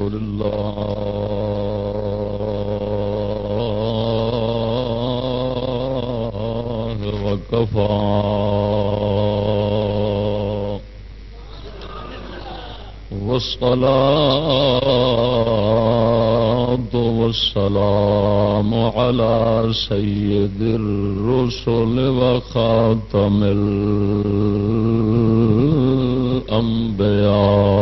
لله وكفى والصلاة والسلام على سيد الرسل وخاتم الأنبياء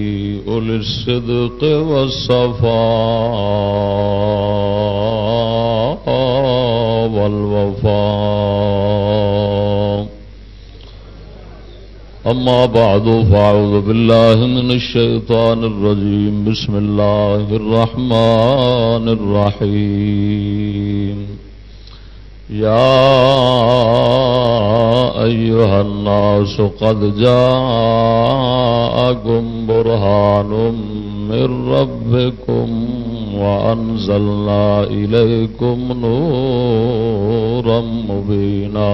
أولي الصدق والصفاء والوفاء أما بعد، فأعوذ بالله من الشيطان الرجيم. بسم الله الرحمن الرحيم. يا أيها الناس قد جاءكم برهان من ربكم وأنزلنا إليكم نورا مبينا.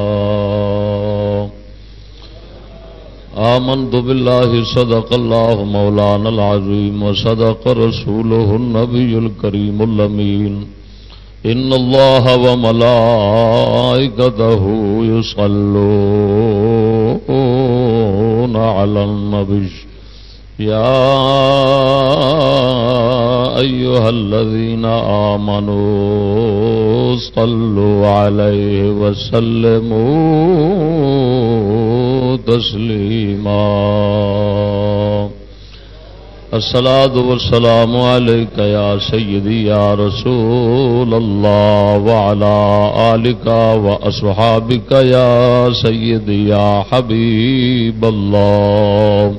آمنت بالله صدق الله مولانا العظيم وصدق رسوله النبي الكريم اللمين إن الله وملائكته يصلون على النبي يا أيها الذين آمنوا صلوا عليه وسلموا تسليما الصلاة والسلام عليك يا سيدي يا رسول الله وعلى آلك وأصحابك يا سيدي يا حبيب الله.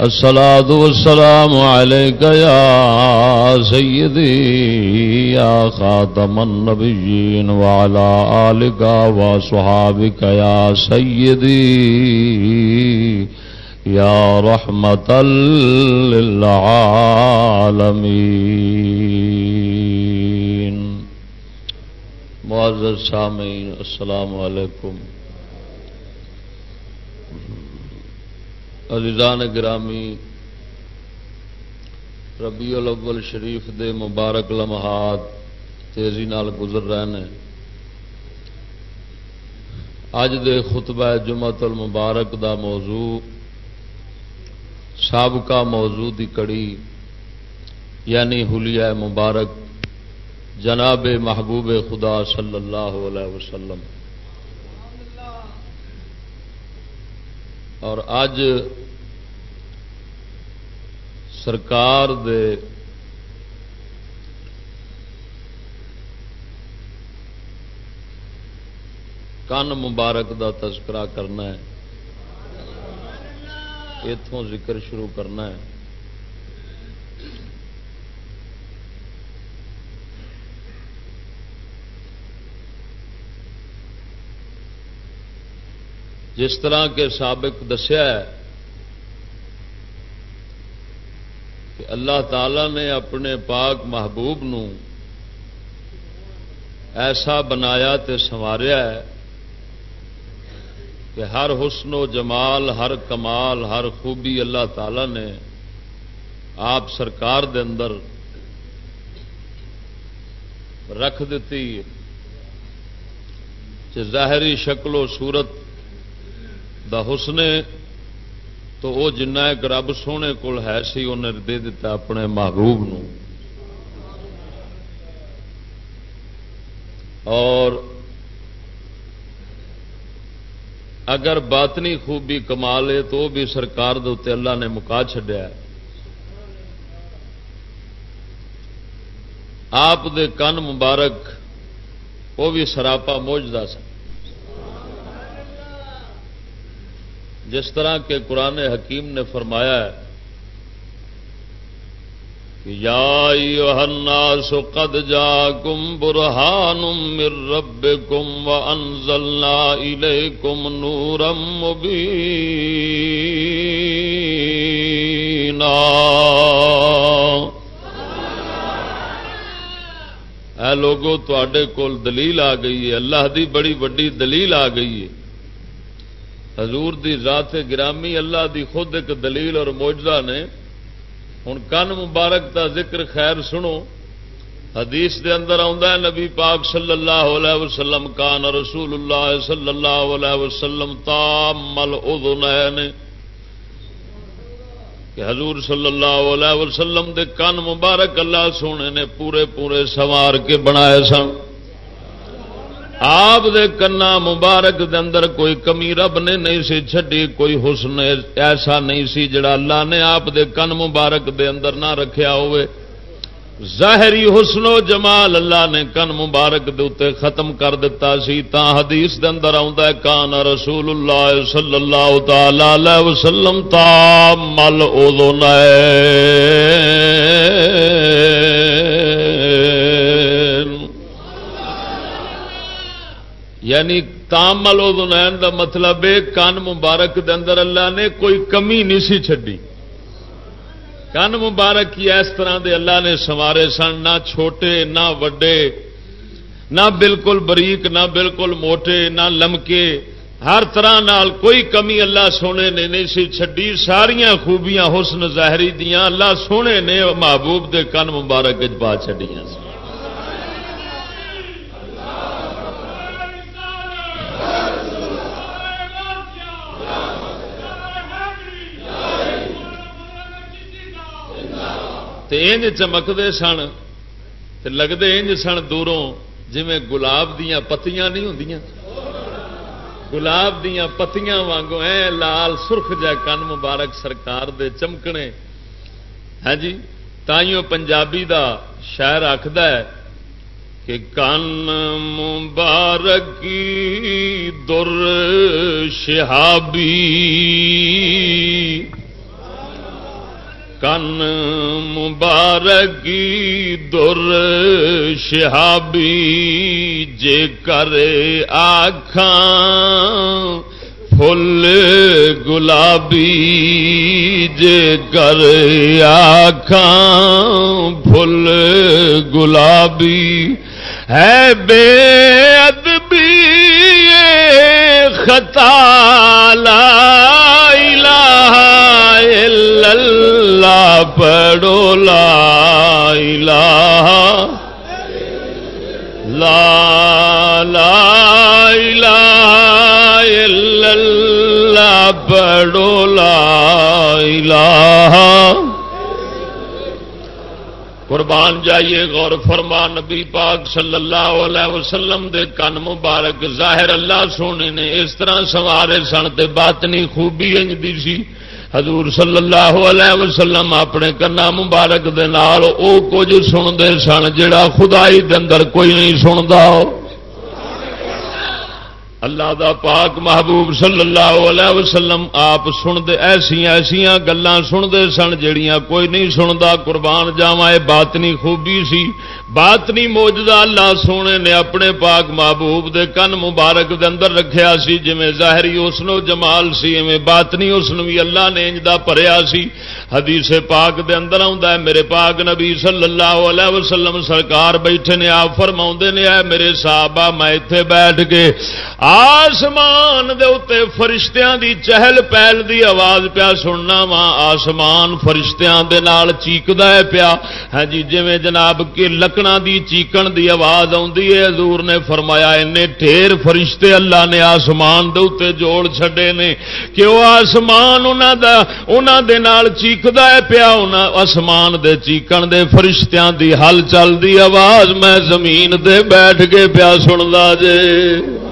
الصلاة والسلام عليك يا سيدي يا خاتم النبيين وعلى آلك وصحابك يا سيدي. يا رحمة للعالمين. معزز سامعين السلام عليكم عزیزان گرامی، ربیع الاول شریف دے مبارک لمحات تیزی نال گزر رہے ہیں. اج دے خطبہ جمعت المبارک دا موضوع سابقہ موضوع دی کڑی یعنی حلیہ مبارک جناب محبوب خدا صلی اللہ علیہ وسلم۔ اور اج سرکار دے کن مبارک دا تذکرہ کرنا ہے۔ اتوں ذکر شروع کرنا ہے۔ جس طرح کے سابق دسیا ہے کہ اللہ تعالی نے اپنے پاک محبوب نو ایسا بنایا تے سنواریا ہے کہ ہر حسن و جمال، ہر کمال، ہر خوبی اللہ تعالی نے آپ سرکار دے اندر رکھ دیتی کہ ظاہری شکل و صورت دا حسن تو وہ جنہ ایک رب سونے کول ہے سی، انہیں دے دیتا اپنے محبوب نو۔ اور اگر باطنی خوبی کما لے تو وہ بھی سرکار دے اللہ نے مکا چڈیا آپ دے کن مبارک، وہ بھی سراپا موجدہ سن۔ جس طرح کے قرآن حکیم نے فرمایا ہے یا ایوہ الناس قد جاکم برہان من ربکم وانزلنا الیکم نورا مبینا۔ اے لوگو تے کول دلیل آ گئی ہے، اللہ دی بڑی وڈی دلیل آ گئی ہے۔ حضور دی ذات گرامی، اللہ دی خود ایک دلیل اور موجدہ نے ہوں کن مبارک دا ذکر خیر سنو۔ حدیث دے اندر آ نبی پاک صلی اللہ علیہ وسلم کان رسول اللہ صلی اللہ علیہ وسلم تامل اذنین کہ حضور صلی اللہ علیہ وسلم دے کن مبارک اللہ سونے نے پورے پورے سوار کے بنائے سن۔ آپ دے کنا مبارک دے اندر کوئی کمی رب نے نہیں سی چڈی کوئی حسن ایسا نہیں سی جڑا اللہ نے آپ دے کن مبارک دے اندر نہ رکھیا ہوئے۔ ظاہری حسن و جمال اللہ نے کن مبارک دے اتے ختم کر دیتا سی۔ تا حدیث دے اندر ہے، کان رسول اللہ صلی اللہ تعالی وسلم تا مل ادو یعنی تامل ادنین دا مطلب ہے کن مبارک دے اندر اللہ نے کوئی کمی نہیں سی چڈی کن مبارک کی اس طرح دے اللہ نے سوارے سن، نہ چھوٹے، نہ وڈے، نہ بالکل بریک، نہ بالکل موٹے، نہ لمکے۔ ہر طرح نال کوئی کمی اللہ سونے نے نہیں سی چڈی ساریا خوبیاں، حسن ظاہری دیاں اللہ سونے نے محبوب دے کن مبارک پا چڈیاں سی انج چمکتے سن لگتے انج سن دوروں جی گلاب دیا پتیاں نہیں ہوں گلاب دیا پتیاں وانگو اے لال سرخ جا کن مبارک سرکار دے چمکنے۔ ہے ہاں جی تائیوں پنجابی دا شاعر آخد کہ کن مبارکی در شہابی۔ کن مبارکی در شہابی جے کرے آخان فل گلابی جے کرے آخان فل گلابی ہے بے ادبی خطا، لا الہ الا پڑھو لا الہ لا لا الہ الا اللہ پڑھو لا الہ قربان جائیے غور فرما نبی پاک صلی اللہ علیہ وسلم دے کن مبارک ظاہر اللہ سونے نے اس طرح سوارے سن تے باطنی خوبی انجدی سی حضور صلی اللہ علیہ وسلم اپنے کنا مبارک دے نال او کچھ سنتے سن جڑا خدائی دے اندر کوئی نہیں سنتا۔ اللہ دا پاک محبوب صلی اللہ علیہ وسلم آپ سنتے ایسیا ایسیا گلان سنتے سن جڑیاں کوئی نہیں سنتا۔ قربان جاوا یہ باطنی خوبی سی۔ باطنی موجودہ اللہ سونے نے اپنے پاک محبوب دے کن مبارک دے اندر رکھیا سی۔ جویں ظاہری اسنو جمال سی، ایویں باطنی اسن بھی اللہ نے انجدا پریا سی۔ حدیث پاک دے اندر آندا ہے، میرے پاک نبی صلی اللہ علیہ وسلم سرکار بیٹھے نے، آپ فرماوندے نے، اے میرے صحابہ میں ایتھے بیٹھ کے آسمان دے اتے فرشتیاں دی چہل پہل دی آواز پیا سننا وا آسمان فرشتیاں دے نال چیکدا ہے پیا۔ ہاں جی جویں جناب کے لکڑا دی چیکن دی آواز آندی ہے، حضور نے فرمایا انے ڈھیر فرشتے اللہ نے آسمان دے اتے جوڑ چھڈے نے۔ کہ وہ آسمان انہاں دا، انہاں دے نال چیکدا ہے پیا، انہاں آسمان دے چیکن دے فرشتیاں دی ہل چل دی آواز میں زمین دے بیٹھ کے پیا سندا جے۔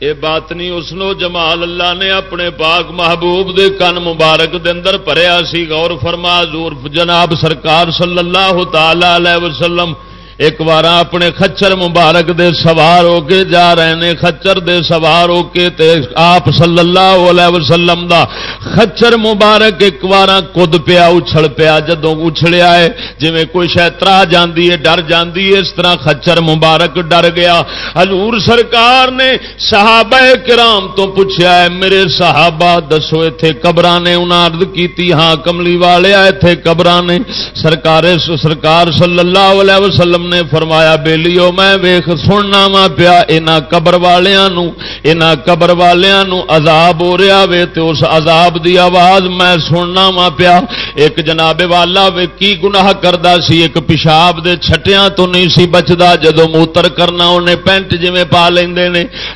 یہ بات نہیں اسنو جمال اللہ نے اپنے پاک محبوب دے کن مبارک دے اندر پریا سی، غور فرما زور جناب سرکار صلی اللہ تعالی علیہ وسلم ایک بار اپنے خچر مبارک دے سوار ہو کے جا رہے ہیں خچر دے سوار ہو کے تے آپ صلی اللہ علیہ وسلم دا خچر مبارک ایک بار کد پیا اچھل پیا جدو اچھلیا ہے جی کوئی شاید ترا جاندی ہے، ڈر جاندی ہے، اس طرح خچر مبارک ڈر گیا۔ حضور سرکار نے صحابہ کرام تو پوچھا ہے، میرے صحابہ، دسو اتے قبر نے انہیں ارد کی ہاں کملی والے اتے قبر نے۔ سرکار سرکار صلی اللہ علیہ وسلم نے فرمایا، بیلیو، میں ویخ سننا وا پیا یہاں قبر والوں یہاں قبر والوں عذاب ہو رہا وے تو اس عذاب دی آواز میں سننا وا پیا. ایک جناب والا وے کی گناہ کرتا سی؟ ایک پیشاب دے چھٹیاں تو نہیں سی بچتا جدو موتر کرنا انہیں پینٹ جی پا لیں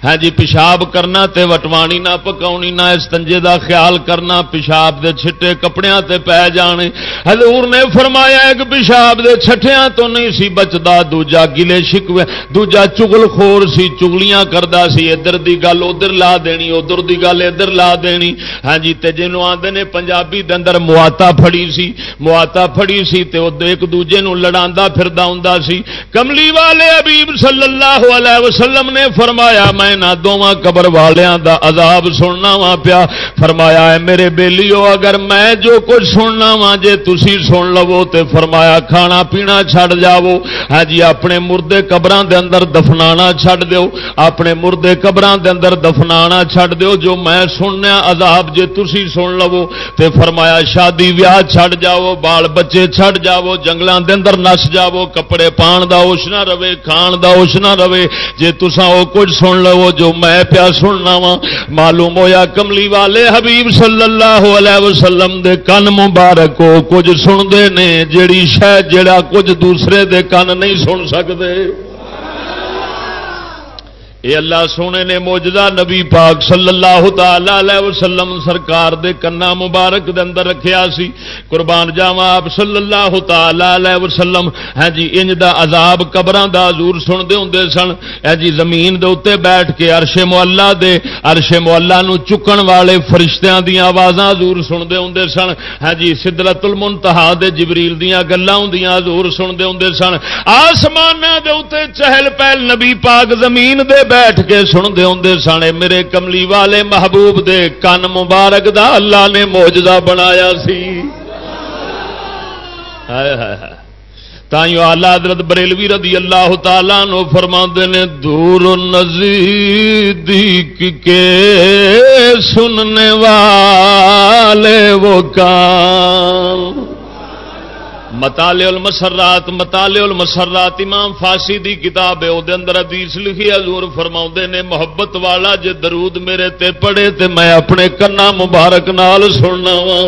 ہاں جی پیشاب کرنا تے وٹوانی نہ پکاونی، نہ اس تنجے دا خیال کرنا، پیشاب دے چھٹے کپڑیاں تے پی جانے۔ حضور نے فرمایا، ایک پیشاب دے چھٹیاں تو نہیں سی بچ بچتا دوجا گلے شکوے، دوجا چگل خور سی چگلیاں کردا سی، ادھر دی گل ادھر لا دینی، ادھر دی گل ادھر لا دینی۔ ہاں جی تے جنوں آندے نے پنجابی دے اندر مواتا پھڑی سی مواتا پھڑی سی تے ایک دوجے نو لڑاندا پھردا ہوندا سی۔ کملی والے حبیب صلی اللہ علیہ وسلم نے فرمایا، میں نہ دونوں قبر والیاں دا عذاب سننا وا پیا۔ فرمایا ہے میرے بیلیو، اگر میں جو کچھ سننا وا جے تسی سن لو تے فرمایا، کھانا پینا چھڑ جاؤ ہاں جی اپنے مردے قبراں دے اندر دفنانا چھڑ دیو۔ اپنے مردے قبراں دے اندر دفنانا چھڑ دیو۔ جو میں سننا عذاب جے تسی سن لو تے فرمایا، شادی ویاہ چھڑ جاؤ، بال بچے چھڑ جاؤ جنگلاں دے اندر نس جاؤ، کپڑے پان دا اوش نہ رہے، کھان دا اوش نہ رہے۔ جے تسا او کچھ سن لو جو میں پیا سننا وا معلوم ہویا کملی والے حبیب صلی اللہ علیہ وسلم دے کن مبارک کچھ سنتے نے، جیڑی شہ جڑا کچھ دوسرے دے کن نہیں سن سکتے۔ اے اللہ سونے نے موجدہ نبی پاک صلی اللہ تعالی وسلم سرکار دے کنا مبارک دے اندر رکھیا سی۔ قربان جاوا آپ صلی اللہ تعالی وسلم۔ ہاں جی انج دا عذاب قبراں دا حضور سن دے ہوندے سن۔ ہاں جی زمین دے اوتے بیٹھ کے عرش مولا دے، عرش مولا نو چکن والے فرشتیاں دی آوازاں حضور سن دے ہوندے سن۔ ہاں جی سدرت المنتہا دے جبریل دیاں گلاں ہوندیاں حضور سن دے ہوندے سن۔ آسماناں دے اوتے چہل پہل نبی پاک زمین دے بیٹھ کے سنتے ہوں سنے میرے کملی والے محبوب دے کن مبارک دا اللہ نے موجدہ بنایا سی۔ تائیوں آلہ حضرت بریلوی رضی اللہ تعالیٰ نو فرما نے، دور نزدیک کے سننے والے وہ کام متالے المسرات متالے المسرات، امام فاسی دی کتاب ہے وہ اندر حدیث لکھی حضور فرما نے، محبت والا جے درود میرے تے پڑے تے میں اپنے کنا مبارک نال سننا وا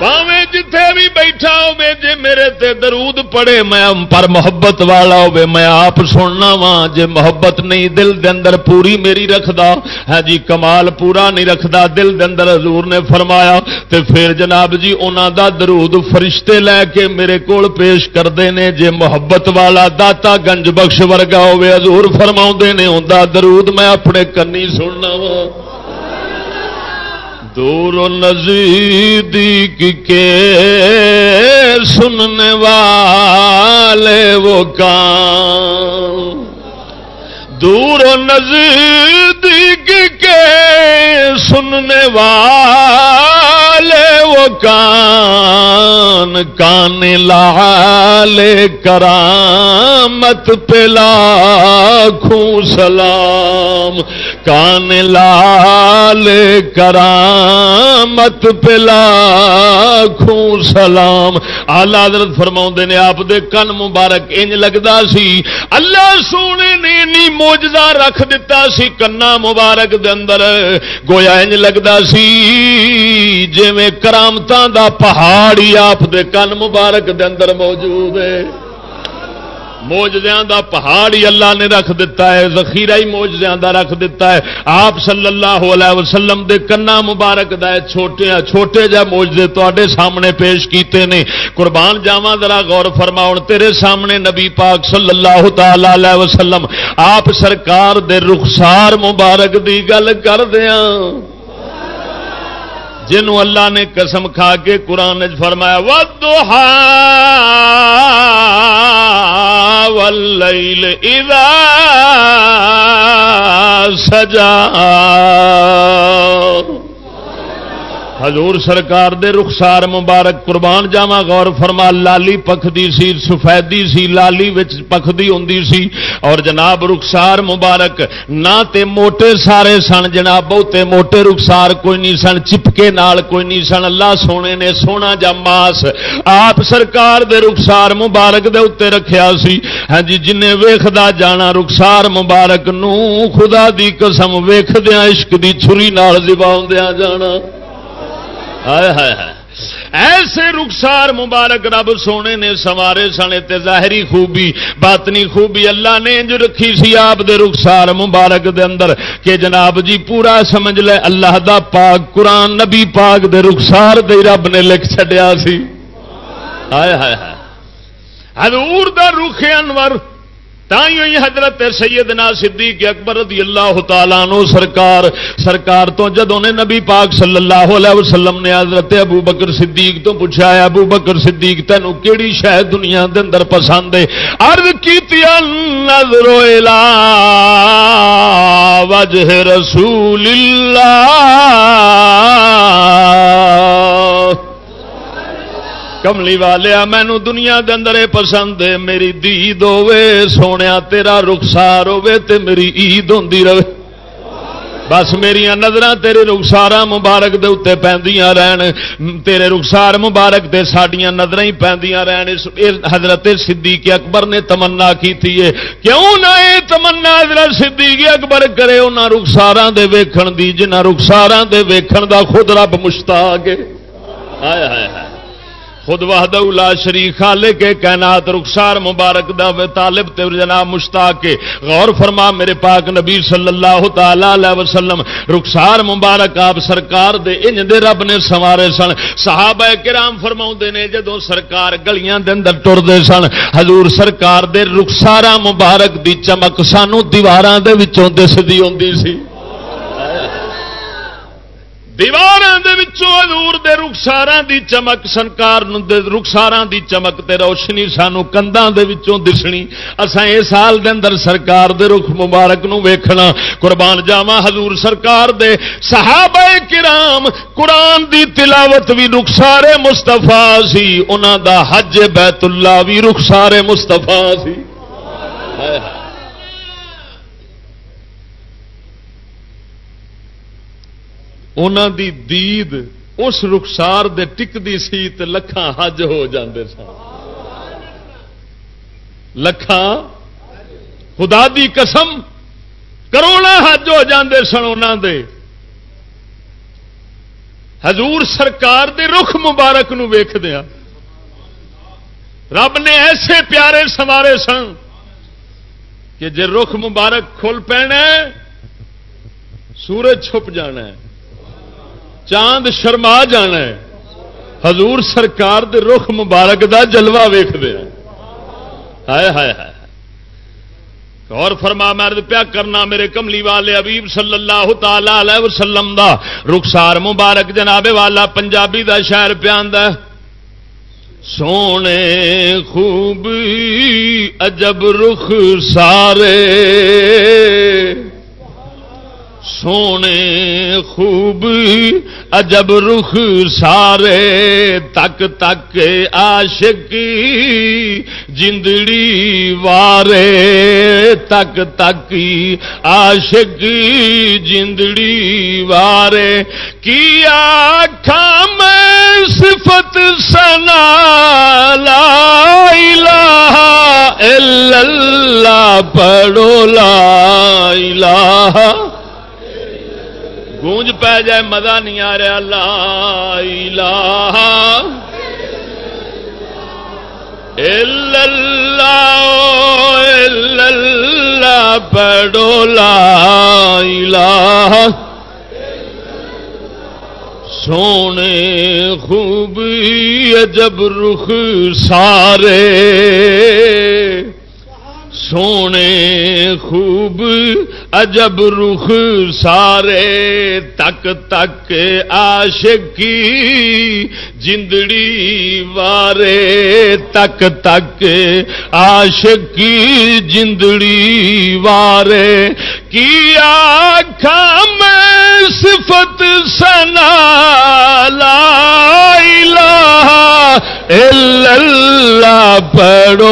پاوے جتھے بھی بیٹھا ہوے جے میرے تے درود پڑے، میں پر محبت والا ہوے میں آپ سننا وا جے محبت نہیں دل دے اندر پوری میری رکھدا ہے ہاں جی کمال پورا نہیں رکھدا، دل دے اندر حضور نے فرمایا، تے پھر جناب جی انہاں دا درود فرشتے لے کے میرے کول پیش کردے نے، جے محبت والا داتا گنج بخش ورگا ہوے حضور فرماوندے نے، اوندا درود میں اپنے کنی سننا وا دور و نزدیک کے سننے والے وہ کام دور و نزدیک کے سننے والے وہ کان کان لال کرامت پلا خوں سلام کان لال کرامت پلا خوں سلام۔ آلہ حضرت فرما نے آپ دے کن مبارک انج لگتا سی۔ اللہ سونے نے نہیں موجدہ رکھ دیتا سی کنا مبارک دے اندر۔ گویا انج لگتا سی جی میں کرامتاں دا پہاڑی آپ دے کن مبارک دے اندر موجود ہے۔ موجدیاں دا پہاڑ ہی اللہ نے رکھ دیتا ہے، ذخیرہ ہی موجدیاں دا رکھ دیتا ہے۔ آپ صلی اللہ علیہ وسلم دے کنا مبارک دا چھوٹے چھوٹے جا موجدے تے سامنے پیش کیتے نے۔ قربان جاواں، ذرا غور فرماؤ تیرے سامنے نبی پاک صلی اللہ تعالی علیہ وسلم، آپ سرکار دے رخسار مبارک دی گل کر دیاں۔ جنوں اللہ نے قسم کھا کے قرآن فرمایا ودوہا واللیل اذا سجا حضور سرکار دے رخسار مبارک قربان جاوا غور فرما، لالی پکھدی سی، سفیدی سی، لالی وچ پکھدی ہوندی سی۔ اور جناب رخسار مبارک، نہ تے موٹے سارے سن جناب، بہتے موٹے رخسار کوئی نہیں سن، چپکے نال کوئی نہیں سن۔ اللہ سونے نے سونا جا ماس۔ آپ سرکار دے رخسار مبارک دے اتنے رکھیا سی۔ ہاں جی جن ویخدا جانا رخسار مبارک، نو خدا دی قسم ویخدیا عشق دی چھری نال دیا جانا۔ ایسے رخسار مبارک رب سونے نے سوارے سنے تے ظاہری خوبی، باطنی خوبی اللہ نے جو رکھی سی آپ دے رخسار مبارک دے اندر۔ کہ جناب جی پورا سمجھ لے، اللہ دا پاک قرآن نبی پاک دے رخسار دے رب نے لکھ چڈیا سی۔ ہائے ہائے ہائے۔ حضور دا رخ انور تھی حضرت سیدنا صدیق اکبر رضی اللہ تعالیٰ نو سرکار سرکار تو جدو نے نبی پاک صلی اللہ علیہ وسلم نے حضرت ابو بکر صدیق تو پوچھا ہے ابو بکر صدیق، تینوں کیڑی شاید دنیا دے اندر پسند ہے؟ عرض کیتی نظر وجہ رسول اللہ. کملی والیا مینو دنیا دے اندر پسند ہے، میری دید ہوے سونے تیرا رخسار ہوے تے میری عید ہوندی رہے۔ بس میری نظر تیرے رخسار مبارک دے اتنے پہ رہن۔ تیرے رخسار مبارک دے ساڈیاں نظر ہی پہ رہن۔ حضرت صدیق اکبر نے تمنا کی تھی کیوں نہ یہ تمنا حضرت صدیق اکبر کرے انہوں رخسار دے ویکھن دی جنہ رخسار دے ویکھن دا خود رب مشتاق ہے ہائے ہائے ہائے۔ خود وحد لا شریف خالے کے کائنات رخسار مبارک دا طالب تے جناب مشتاق کے غور فرما میرے پاک نبی صلی اللہ تعالی علیہ وسلم، رخسار مبارک آپ سرکار دے انج دے رب نے سوارے سن۔ صحابہ کرام فرماؤں نے جدو سرکار گلیاں دے اندر ٹر دے سن، حضور سرکار دے رخسارا مبارک دی چمک سانو دیواراں دے وچوں دسدی ہوندی سی۔ دیوار ہزور دے رخسار دی چمک، سنکار رخسار دی چمک تے روشنی سانو کنداں دے وچوں دسنی۔ اساں اے سال دے اندر سرکار دے رخ مبارک نو ویکھنا۔ قربان جاوا حضور سرکار دے صحابہ کرام، قرآن دی تلاوت بھی رخسار مستفا سی۔ انہاں دا حج بیت اللہ بھی رخسار مستفا سی۔ دی دید اس رخسار دے ٹکتی سی تو لکھان حج ہو جاندے سن۔ لکھان خدا دی قسم کروڑا حج ہو جاندے سن انہوں دے۔ حضور سرکار دے رخ مبارک نو ویخ دیا رب نے ایسے پیارے سوارے سن کہ جے رخ مبارک کھل پینا سورج چھپ جانا ہے۔ چاند شرما جانا ہے۔ حضور سرکار دے رخ مبارک دا جلوہ ویخ دیا ہائے ہائے ہائے اور فرما مرد پیا کرنا، میرے کملی والے ابیب صلی اللہ تعالی علیہ وسلم دا رخسار مبارک جناب والا پنجابی دا شہر پیا سونے خوب عجب رخ سارے سونے خوب عجب رخ سارے تک تک عاشق جندڑی وارے تک تک عاشق جندڑی وارے کیا کام صفت سنا لا الہ الا اللہ پڑھو لا الہ گونج پہ جائے، مزہ نہیں آ رہا۔ لا الہ الا اللہ لا الہ۔ سونے خوب عجب رخ سارے۔ سونے خوب عجب رخ سارے تک تک عاشقی جندڑی وارے تک تک عاشقی جندڑی وارے کی میں صفت سنا لا الہ الا اللہ پڑھو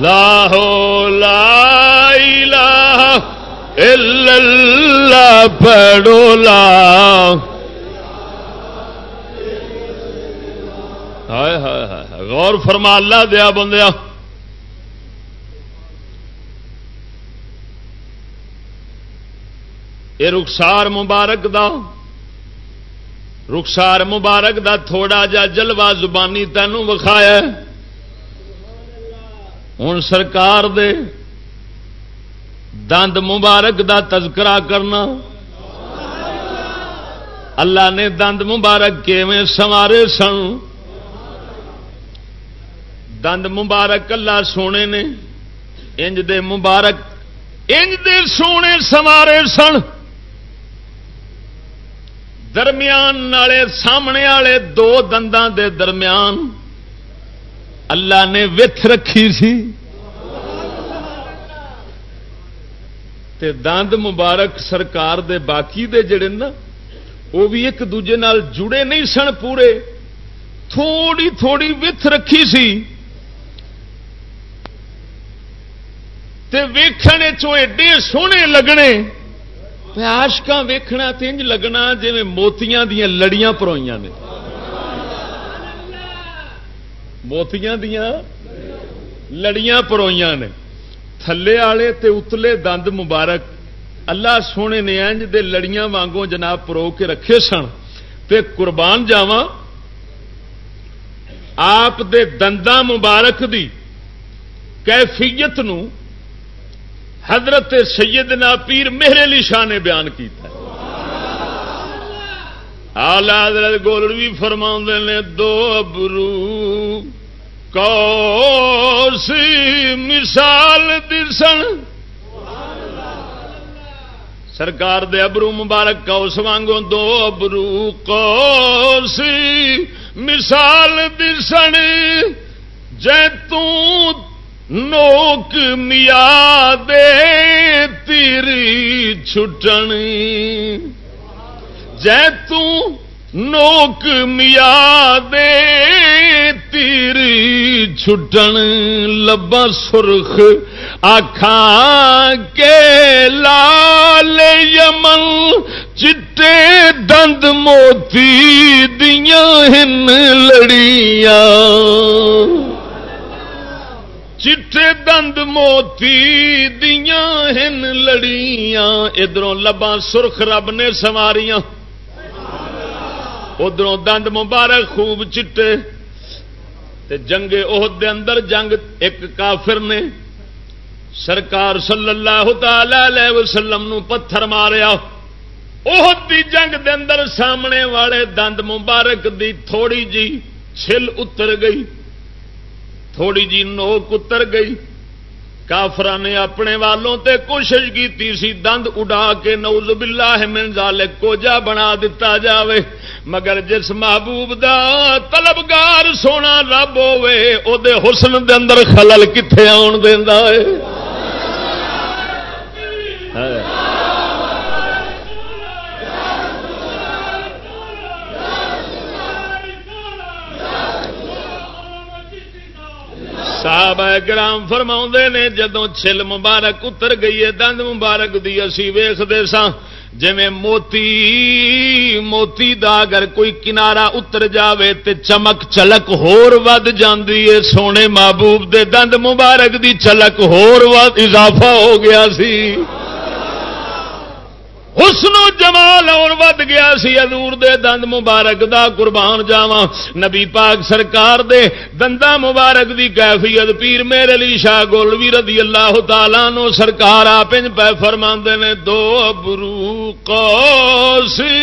لاہو لا الہ الا اللہ پڑھو لا۔ ہائے ہائے ہائے غور فرما اللہ دیا بندیا یہ رخسار مبارک دا۔ رخسار مبارک دا تھوڑا جا جلوا زبانی تینوں وکھایا ہوں سرکار دے دند مبارک دا تذکرہ کرنا۔ اللہ نے دند مبارک کیویں سوارے سن۔ دند مبارک اللہ سونے نے، انج دے مبارک، انج دے سونے سوارے سن۔ درمیان والے، سامنے والے دو دنداں دے درمیان اللہ نے وت رکھی سی تے دند مبارک سرکار دے باقی دے جڑے نا، وہ بھی ایک دوجے نال جڑے نہیں سن پورے۔ تھوڑی تھوڑی وت رکھی سی۔ تے ویکھنے چو ایڈے سونے لگنے۔ آشکا ویکھنا تینج لگنا جی موتیاں دیا لڑیاں پروئیاں نے۔ موتیاں دیا لڑیاں پروئیاں نے تھلے والے تے اتلے دند مبارک اللہ سونے نے انج دے لڑیاں وانگوں جناب پرو کے رکھے سن تے قربان جاوا آپ دے دنداں مبارک دی کیفیت نو حضرت سیدنا پیر میرے علی شاہ نے بیان کیتا آلہ حضرت گولڑوی فرما نے، دو ابرو کوسی مثال درسن سرکار دے ابرو مبارک کوس وانگو دو ابرو کوسی مثال درسن جے نوک میا دے تیری چھٹن جے نوک میا دے تیری چھٹن لبا سرخ آخان کے لال یمن چٹے دند موتی دیا ہن لڑیاں۔ چٹے دند موتی دیا ہن لڑیاں۔ ادھر لبا سرخ رب نے سواریاں۔ ادھر دند مبارک خوب چٹے تے جنگے عہد دے اندر جنگ ایک کافر نے سرکار صلی اللہ تعالی وسلم نو پتھر ماریا۔ عہد دی جنگ دے اندر سامنے والے دند مبارک دی تھوڑی جی چھل اتر گئی، تھوڑی جی نوک اتر گئی۔ کافر نے اپنے والوں تے کوشش کی دند اڈا کے نوز باللہ من ذالک کو جا بنا دتا جاوے۔ مگر جس محبوب دا طلبگار سونا رب ہوے او دے حسن دے اندر خلل کتنے آن دینا ہے۔ صاحب گرام فرما نے جدو چھل مبارک اتر گئی ہے، دند مبارک دی اسی ویختے سا جی موتی موتی دا اگر کوئی کنارا اتر جاوے تے چمک چلک ہور ود جاندی ہے۔ سونے محبوب دے دند مبارک دی چلک ہور ود اضافہ ہو گیا سی۔ حسن و جمال اور ود گیا سی ادور دے دند مبارک دا قربان جاوا نبی پاک سرکار دے دندا مبارک دی کیفیت پیر میرے علی شاہ گولوی رضی اللہ تعالی نو سرکار آپ پہ فرما نے، دو ابرو قوسی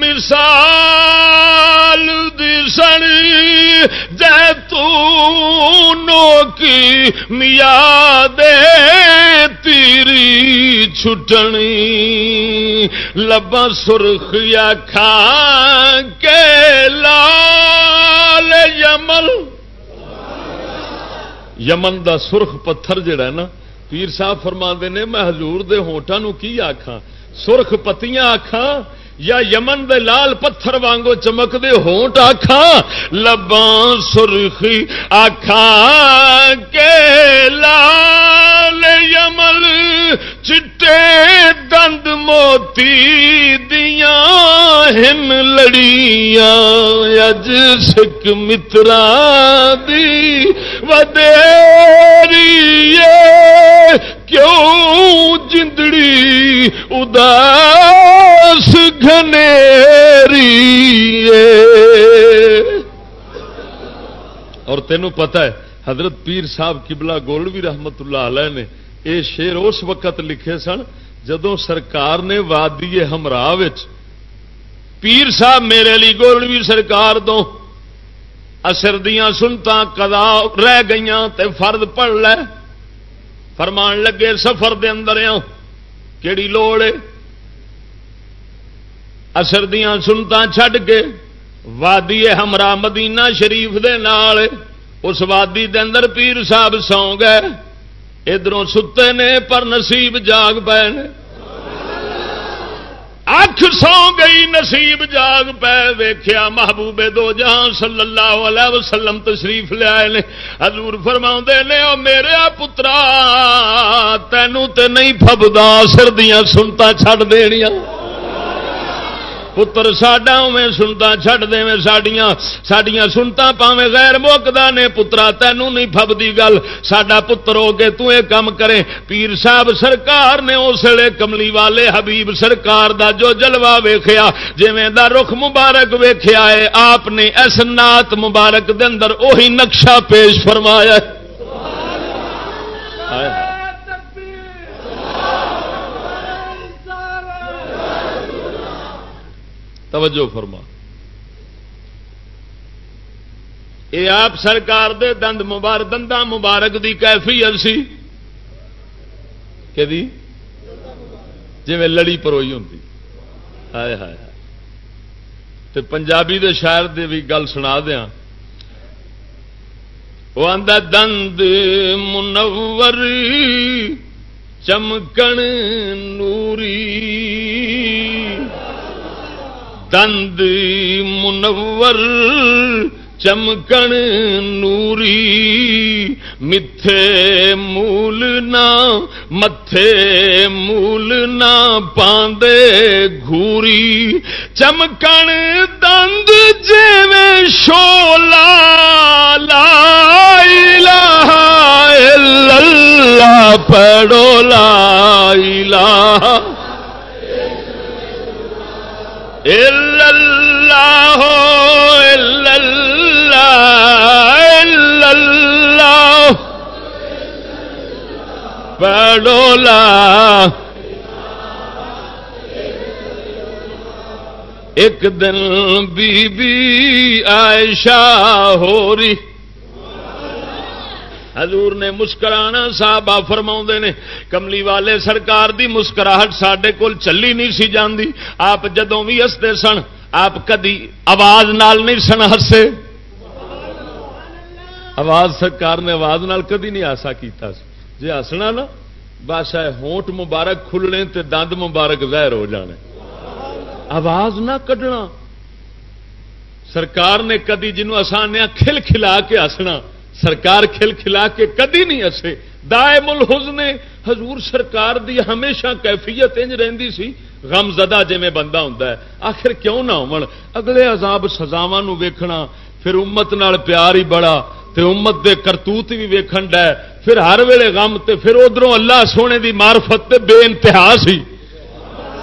مثال دی سن جیتونوں کی میاد تیری چھٹنی۔ لبا سرخیا کھا کے لال یمل یمن دا سرخ پتھر جڑا ہے نا، پیر صاحب فرما نے، میں حضور دے ہونٹاں کی آکھاں؟ سرخ پتیاں آکھاں یا یمن دے لال پتھر وانگو چمک دے ہونٹ آکھاں، لباں سرخی آکھاں کے لال یمل چٹے دند موتی دیاں ہن لڑیاں، اج سکھ مترا دی ودیری کیوں جندڑی اداس گھنیری اور تینوں پتہ ہے، حضرت پیر صاحب کبلا گولوی رحمت اللہ علیہ نے یہ شیر اس وقت لکھے سن جدو سرکار نے وادی ہمراہ پیر صاحب میرے لیے گولوی سرکار دو اثر دیا سنتا کدا رہ گئی تے فرد پڑھ لے۔ فرمان لگے سفر دے اندر کیڑی لوڑ ہے؟ اثر دیا سنتا چھڈ کے وادی ہمرا مدینہ شریف دے نال۔ اس وادی دے اندر پیر صاحب سو گئے ادھر ستے نے پر نصیب جاگ پے اکھ سو گئی نصیب جاگ پہ ویخیا محبوبے دو جہاں صلی اللہ علیہ وسلم تشریف لیا حضور فرما نے، او میرے پترا، تینوں تے نہیں فبدا سردیاں سنتا چھڑ دنیا پتر ساڈا میں سنتا، چھڈ دے ساڈیاں ساڈیاں سنتا پاوے غیر موکدا نے۔ پترا تینوں نہیں فبدی گل۔ ساڈا پتر ہو کے تو اے کم کرے۔ پیر صاحب سرکار نے اس لیے کملی والے حبیب سرکار دا جو جلوہ ویکھیا، جویں دا رخ مبارک ویکھیا ہے، آپ نے اس نات مبارک دے اندر اوہی نقشہ پیش فرمایا ہے۔ توجہ فرما۔ یہ آپ سرکار دے دند مبارک دندا مبارک دی کیفیت سی؟ کہ جی لڑی پروئی ہوں ہائے ہائے تو پنجابی دے شاعر دے بھی گل سنا دیا وہ آدھا دند منور، چمکن نوری۔ دند منور، چمکن نوری، متھے مول نہ، متھے مول نہ پاندے گھوری۔ چمکن دند جی شولا، لا الہ الا اللہ پڑو لا الہ۔ اللہ پڑولا ایک دن بی بی عائشہ ہو رہی حضور نے مسکرانا صاحب فرما نے، کملی والے سرکار دی مسکراہٹ سڈے کول چلی نہیں سی جاندی۔ آپ جدوں بھی ہستے سن، آپ کدی آواز نال نہیں سن ہسے۔ آواز سرکار نے آواز نال کدی نہیں آسا کیتا۔ جی ہسنا نا بس ہونٹ مبارک کھلنے تے دند مبارک ظاہر ہو جانے۔ آواز نہ کڈنا۔ سرکار نے کدی جنوں آسان کھل کھلا کے ہسنا۔ سرکار کھل کھلا کے کدی نہیں اسے دائے ملحز نے حضور سرکار دی ہمیشہ کیفیت انج رہندی سی۔ غم زدہ جی میں بندہ ہوں آخر کیوں نہ ہو اگلے عذاب سزاوا ویکھنا، پھر امت نال پیار ہی بڑا، تے امت دے کرتوت بھی ویکھن ڈے پھر ہر ویلے غم، تے پھر ادھروں اللہ سونے دی معرفت تے بے انتہا سی۔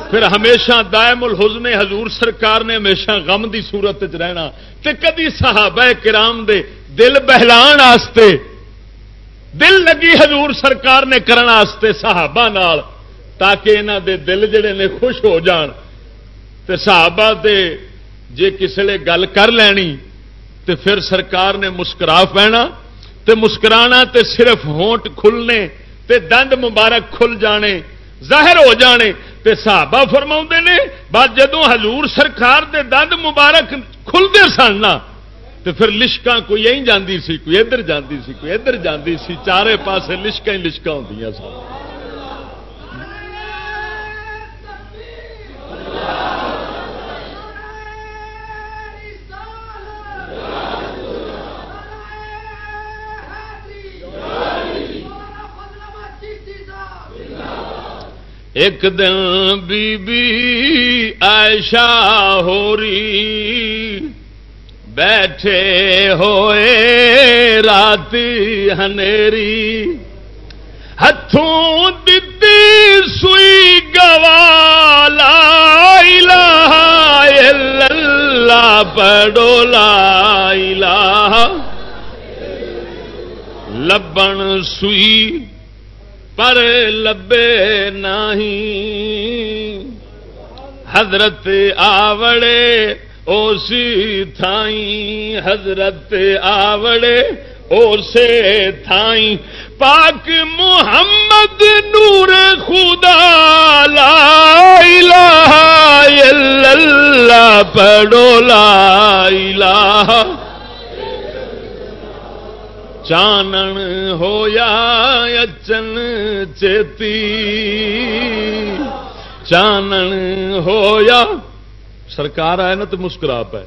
پھر ہمیشہ دائم الحزن حضور سرکار نے ہمیشہ غم دی صورت رہنا۔ تے کدی صحابہ کرام دے دل بہلان آستے۔ دل لگی حضور سرکار نے کرنے صحابہ نال، تاکہ انہ دے دل جڑے نے خوش ہو جان۔ تے صحابہ دے جے کسے گل کر لینی، تے پھر سرکار نے مسکرا پینا۔ تے مسکرانا تے صرف ہونٹ کھلنے، تے دند مبارک کھل جانے، ظاہر ہو جانے۔ تے صحابہ فرما نے، بعد جدو حضور سرکار دے دند مبارک کھلتے سن تو پھر لشکاں کوئی یہی جاندی سی، کوئی ادھر جاندی سی، کوئی ادھر جاندی سی، چارے پاسے لشکا ہی لشکا ہوں سن۔ ایک دن بی بی عائشہ ہو رہی بیٹھے ہوئے رات ہنیری ہاتھوں دتی سوئی گوالا اللہ پڑو لا لبن سوئی، پر لبے نہیں۔ حضرت آوڑے اسی تھائی حضرت آوڑے اسے تھائی پاک محمد نور خدا، لا الہ الا اللہ، پڑھو لا الہ۔ چانن ہویا اچن چیتی، چانن ہویا سرکار آئے نا تو مسکرا پائے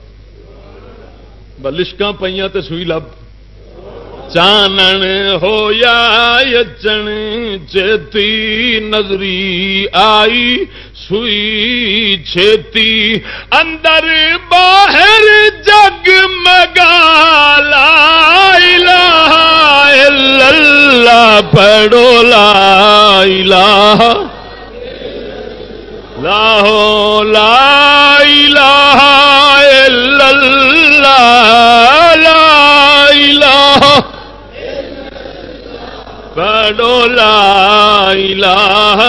لشکاں پہ تو سوئی لب۔ چانن ہویا اچن چیتی نظری آئی، سوئی چھتی۔ اندر باہر جگ مگالا اللہ پڑو لا الہ۔ لاہو لا الہ الا اللہ، لا الہ۔ پڑو لا الہ۔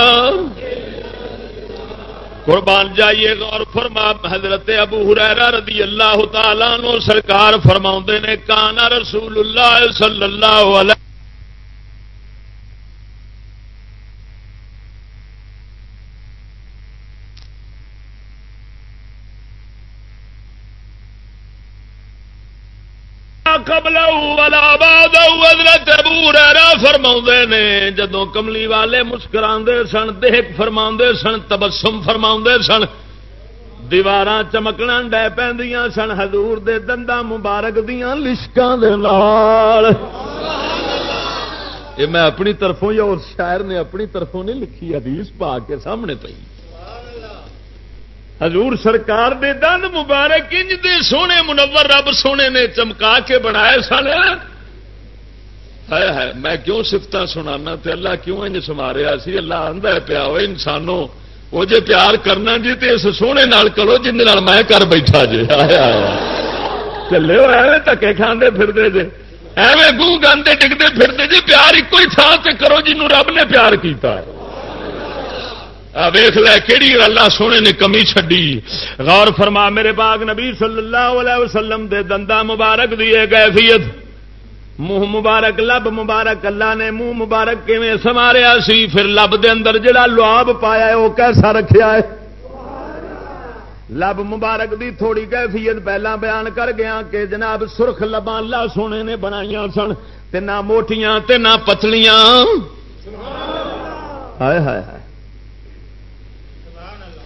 قربان جائیے، غور فرما، حضرت ابو حریرہ رضی اللہ تعالیٰ نو سرکار فرما نے، کانا رسول اللہ صلی اللہ علیہ قبل حضرت ابو فرما نے جدو کملی والے مسکرا سن دیکھ فرما سن، تبسم فرما سن دیوار چمکنا ڈے پہ سن، حضور دے دندا مبارک دیا لشکاں یہ میں اپنی طرفوں یا اس شاعر نے اپنی طرفوں نہیں لکھی، حدیث پا کے سامنے پی حضور سرکار دے دند مبارک، انج دے سونے منور رب سونے نے چمکا کے بنائے سن۔ میں کیوں سفت سنانا؟ تے اللہ کیوں انج سماریا سی اللہ آدھا پیا وہ انسانوں۔ وہ جے پیار کرنا جی تے اس سونے نال کرو، جن میں کر بیٹھا جی چلے ہو، ایویں تکے کھانے پھرتے جی ایویں گو گاندے ٹکتے پھرتے جی پیار ایک ہی تھان سے کرو جنوں رب نے پیار کیتا ہے۔ ویخ کہڑی اللہ سونے نے کمی چڈی غور فرما، میرے باغ نبی صلی اللہ علیہ وسلم دے دندا مبارک دیے گئے منہ مبارک لب مبارک اللہ نے منہ مبارک کیون سواریا سی؟ پھر لب دے اندر جڑا لواب پایا ہے وہ کیسا رکھیا ہے؟ لب مبارک دی تھوڑی کیفیت پہلا بیان کر گیا کہ جناب سرخ لباں اللہ سونے نے بنائی سن تے نہ موٹیاں تے نہ پتلیاں۔ ہائے ہائے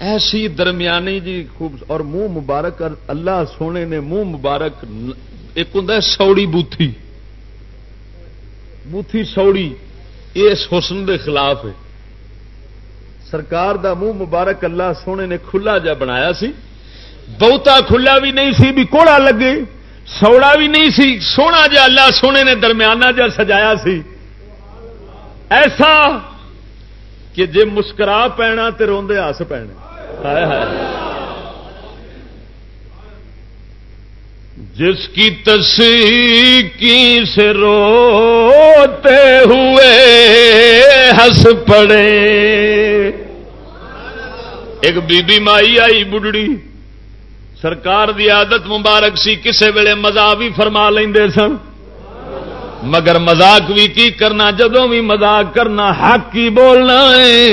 ایسی درمیانی جی خوب اور منہ مبارک اللہ سونے نے منہ مبارک ایک ہوں سوڑی بوتھی۔ بوتھی سوڑی، اس حسن دے خلاف ہے۔ سرکار دا منہ مبارک اللہ سونے نے کھلا جا بنایا سی۔ بہتا کھلا بھی نہیں سی، بھی کوڑا لگے۔ سوڑا بھی نہیں سی، سونا جا اللہ سونے نے درمیانہ جا سجایا سی۔ ایسا کہ جے مسکرا پینا تے روندے ہس پینے۔ جس کی تصویر سے روتے ہوئے ہس پڑے۔ ایک بی بی مائی آئی بڑھڑی سرکار دی عادت مبارک سی، کسے ویلے مزاق بھی فرما لیں سن۔ مگر مزاق بھی کی کرنا، جدوں بھی مزاق کرنا، حق ہی بولنا ہے۔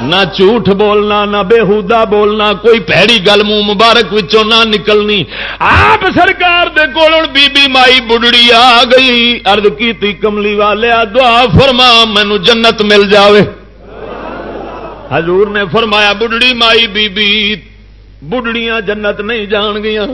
نہ جھوٹ بولنا، نہ بےحدا بولنا، کوئی پیڑی گل منہ مبارک وچوں نہ نکلنی۔ آپ سرکار دے کول بی بی مائی بڑھڑی آ گئی۔ ارد کی کملی والے، دعا فرما، مینو جنت مل جاوے۔ حضور نے فرمایا بڑھڑی مائی بی بی بڑھڑیاں جنت نہیں جان گیا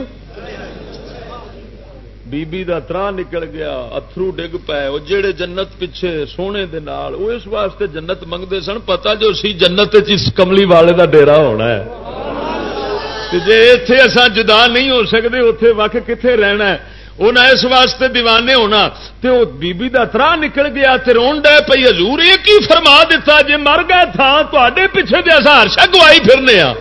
بی بی دا ترا نکل گیا اترو ڈگ پائے وہ جڑے جنت پیچھے سونے دے نال وہ اس واسطے جنت منگتے سن پتا جو سی جنت کملی والے دا ڈیرا ہونا ہے جی اتے اصا جدا نہیں ہو سکتے اتے وقت کتنے رہنا ہے انہیں اس واسطے دیوانے ہونا تو بی بی دا ترا نکل گیا تے رون ڈے پی حضور یہ کی فرما دیتا جی مر گئے تھا تے پیچھے دے اصا ہرشا گوائی پھرنے ہاں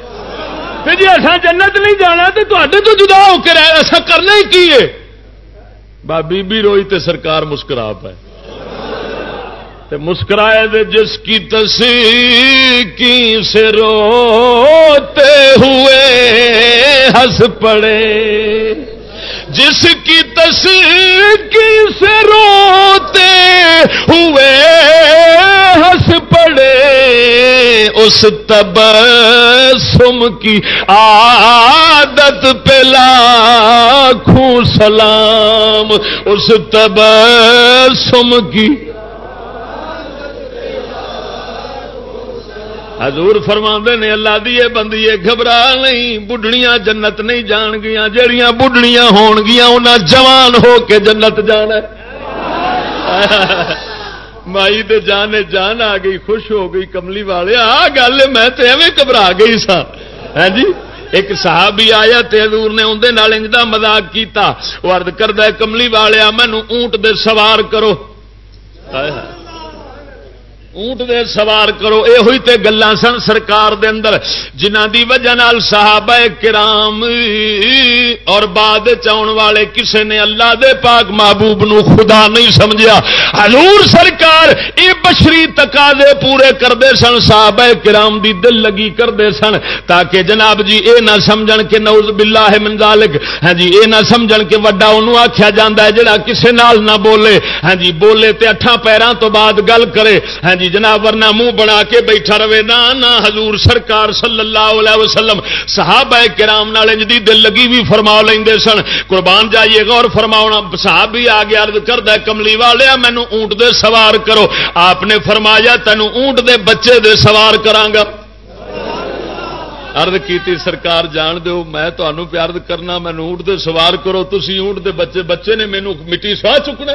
جی اصا جنت نہیں جانا تو تو جدا ہو کے رہ ایسا کرنا ہی کی ہے بی بی روئی تے سرکار مسکرا پائے تے مسکرائے دے جس کی کی سے روتے ہوئے ہنس پڑے۔ جس کی تصویر سے روتے ہوئے ہنس پڑے، اس تب سم کی عادت پلا لاکھوں سلام، اس تب سم کی حضور فرما نے اللہ دی بندی گھبرا نہیں بڑھڑیاں جنت نہیں جان گیا جہیا بڑھڑیاں ہون گیا انہیں جوان ہو کے جنت جانا مائی دے جانے جان آ گئی، خوش ہو گئی، کملی والے، آ گل میں تو ایویں گھبرا گئی سا ہاں جی؟ ایک صحابی آیا تے حضور نے اندر انجدہ مزاق کیتا۔ وہ ارد کردہ کملی والے مینو اونٹ دے سوار کرو۔ اونٹ دے سوار کرو۔ یہ ہوئی تے گلا سن سرکار دے اندر۔ جنہ دی وجہ نال صحابہ کرام اور بعد چاؤن والے کسے نے اللہ دے پاک محبوب نو خدا نہیں سمجھا حضور سرکار اے بشری تقاضے پورے کرتے سن، صحابہ کرام دی دل لگی کرتے سن۔ تاکہ جناب جی اے نہ سمجھن کہ نوز باللہ من ذالک۔ ہاں جی اے نہ سمجھن کہ وڈا انہوں آکھیا جاندا ہے جڑا کسے نال نہ بولے۔ ہاں جی بولے تے اٹھا پیران تو بعد گل کرے۔ ہاں جی جی جناب، ورنہ منہ بنا کے بیٹھا رہے نا نہ حضور سرکار صلی اللہ علیہ وسلم، صحابہ کرام نال دی دل لگی بھی فرما لیں سن۔ قربان جائیے، غور فرماؤنا صاحب بھی آ گیا ارد کردہ، کملی والے، مینو اونٹ دے سوار کرو۔ آپ نے فرمایا تینوں اونٹ دے بچے دے سوار کرانگا ارد کی سرکار جان دو میں تمہوں پیار کرنا، مینو اونٹ دے سوار کرو تھی اونٹ دے بچے بچے نے مینو مٹی سواہ چکنا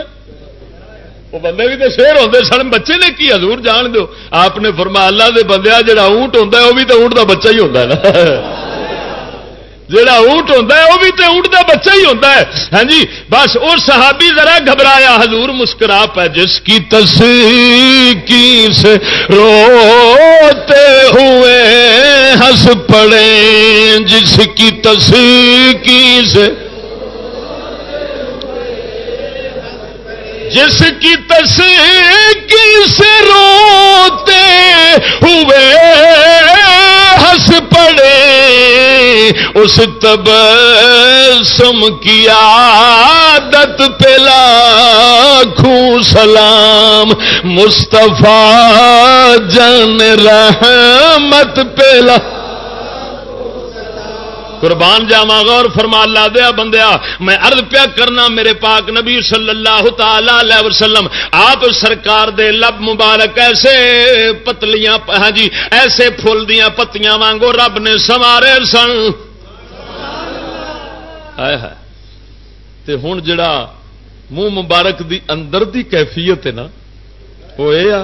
وہ بندے بھی تو شیر ہوتے سن، بچے نے کی حضور جان دو؟ آپ نے فرما اللہ دے بندے جڑا اونٹ ہوتا ہے وہ بھی تو اونٹ کا بچہ ہی ہوتا ہے نا۔ جڑا اونٹ ہوتا ہے وہ بھی تو اونٹ کا بچہ ہی ہوتا ہے۔ ہاں جی بس وہ صحابی ذرا گھبرایا، حضور مسکرا پہ جس کی تصویر سے روتے ہوئے ہنس پڑے، جس کی تصویر سے جس کی تصویر سے روتے ہوئے ہنس پڑے، اس تب سم کی عادت پلا خوں سلام، مصطفیٰ جن رحمت پلا قربان جاوا غور فرما لا دیا بندیا، میں عرض پیا کرنا میرے پاک نبی صلی اللہ تعالی وسلم، آپ سرکار دے لب مبارک، ایسے پتلیاں ہاں جی ایسے فل دیا پتیاں وانگو رب نے سوارے سن۔ تے ہوں جڑا منہ مبارک دی اندر دی کیفیت ہے نا، وہ یہ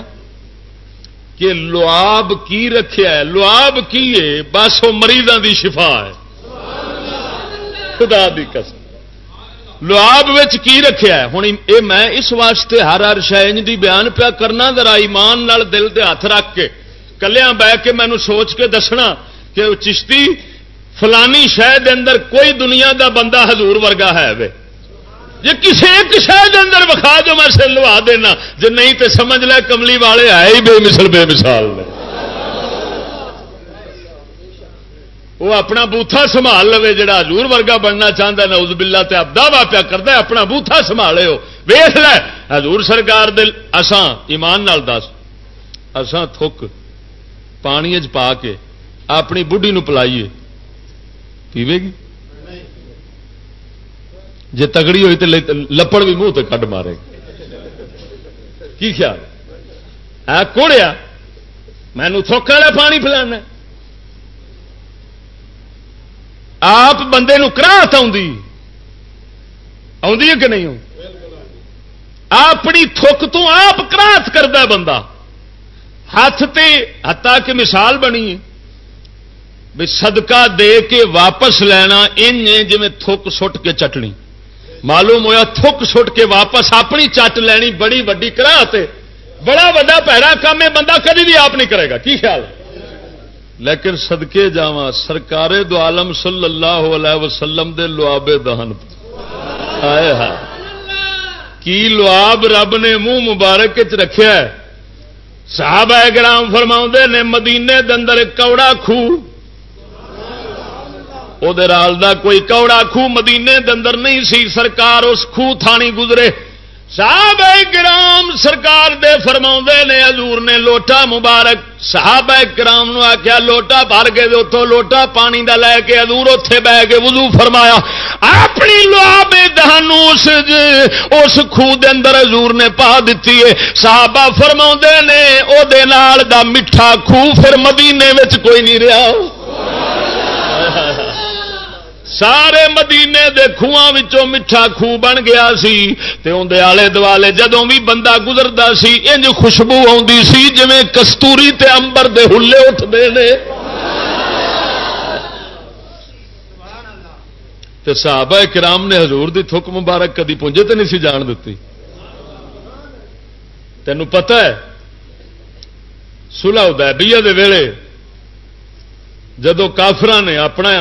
کہ لواب کی رکھیا ہے لواب کی ہے، بس وہ مریضوں دی شفا ہے۔ خدا دی قسم۔ لواب کی رکھا ہے؟ ہوں یہ میں اس واسطے ہر ہر شہج دی بیان پیا کرنا، ذرا ایمان نال دل دے ہاتھ رکھ کے۔ کلیا بہ کے مینو سوچ کے دسنا کہ چشتی فلانی شہر اندر کوئی دنیا دا بندہ حضور ورگا ہے وے۔ جی کسی ایک شہر اندر وکھا جو میں سر لوا دینا جی نہیں تو سمجھ لے کملی والے آئے ہی بے مثل، بے مثال نے۔ وہ اپنا بوتھا سنبھال لو جا ہزور ورگا بننا چاہتا نا اس بلا ابدا وا پیا کرتا اپنا بوتھا سنبھالے ہو۔ ویس لے ہزور سرکار دل اسان ایمان نال دس۔ اسان تھک پانی چ پا کے اپنی بڑھی نو پلائیے۔ پیوے گی؟ جی تگڑی ہوئی تو لپڑ بھی منہ کڈ مارے کی خیال؟ ہے کوڑیا؟ مینو تھوک والا پانی پلانا۔ آپ بندے کراہت آ کہ نہیں اپنی تھک تو آپ کراہت کرتا بندہ۔ ہاتھ تے ہتا کہ مثال بنی ہے بھی صدقہ دے کے واپس لینا ان جی تھک سٹ کے چٹنی۔ معلوم ہوا تھک سٹ کے واپس اپنی چٹ لینی بڑی وڈی کرا بڑا وا پیڑا کام ہے، بندہ کدی بھی آپ نہیں کرے گا۔ کی خیال لیکن سدکے جا سرکار دو عالم صلی اللہ علیہ وسلم دے لوابے دہن۔ آئے کی لواب رب نے منہ مبارک چ رکھا صاحب ہے گرام فرما نے مدینے دندر کوڑا خوہ وہ کوئی کوڑا خوہ مدینے دندر نہیں سی، سرکار اس خوہ تھانی گزرے۔ صاحب گرام سرکار دے فرما نے، حضور نے لوٹا مبارک۔ صاحب گرام نو آخیا لوٹا بھر کے اتوں لوٹا پانی دا لے کے حضور اتے بہ کے وضو فرمایا۔ اپنی لواب دہن اس اس خوہ دے اندر حضور نے پا دیتی ہے۔ صحابہ فرما نے، او دے نال دا میٹھا خوہ پھر مدینے کوئی نہیں رہا۔ سارے مدینے دے خوہاں میٹھا خوہ بن گیا سی تے اندر آلے دوالے جدوں بھی بندہ گزرتا سی، انج خوشبو آتی سی جی کستوری تے امبر دے ہلے اٹھتے ہیں تے صحابہ کرام نے حضور دی تھک مبارک کدی پونجے تے نہیں سی جان دیتی تینوں پتہ ہے سلح ادیبیہ دے ویلے جدو کافران نے اپنا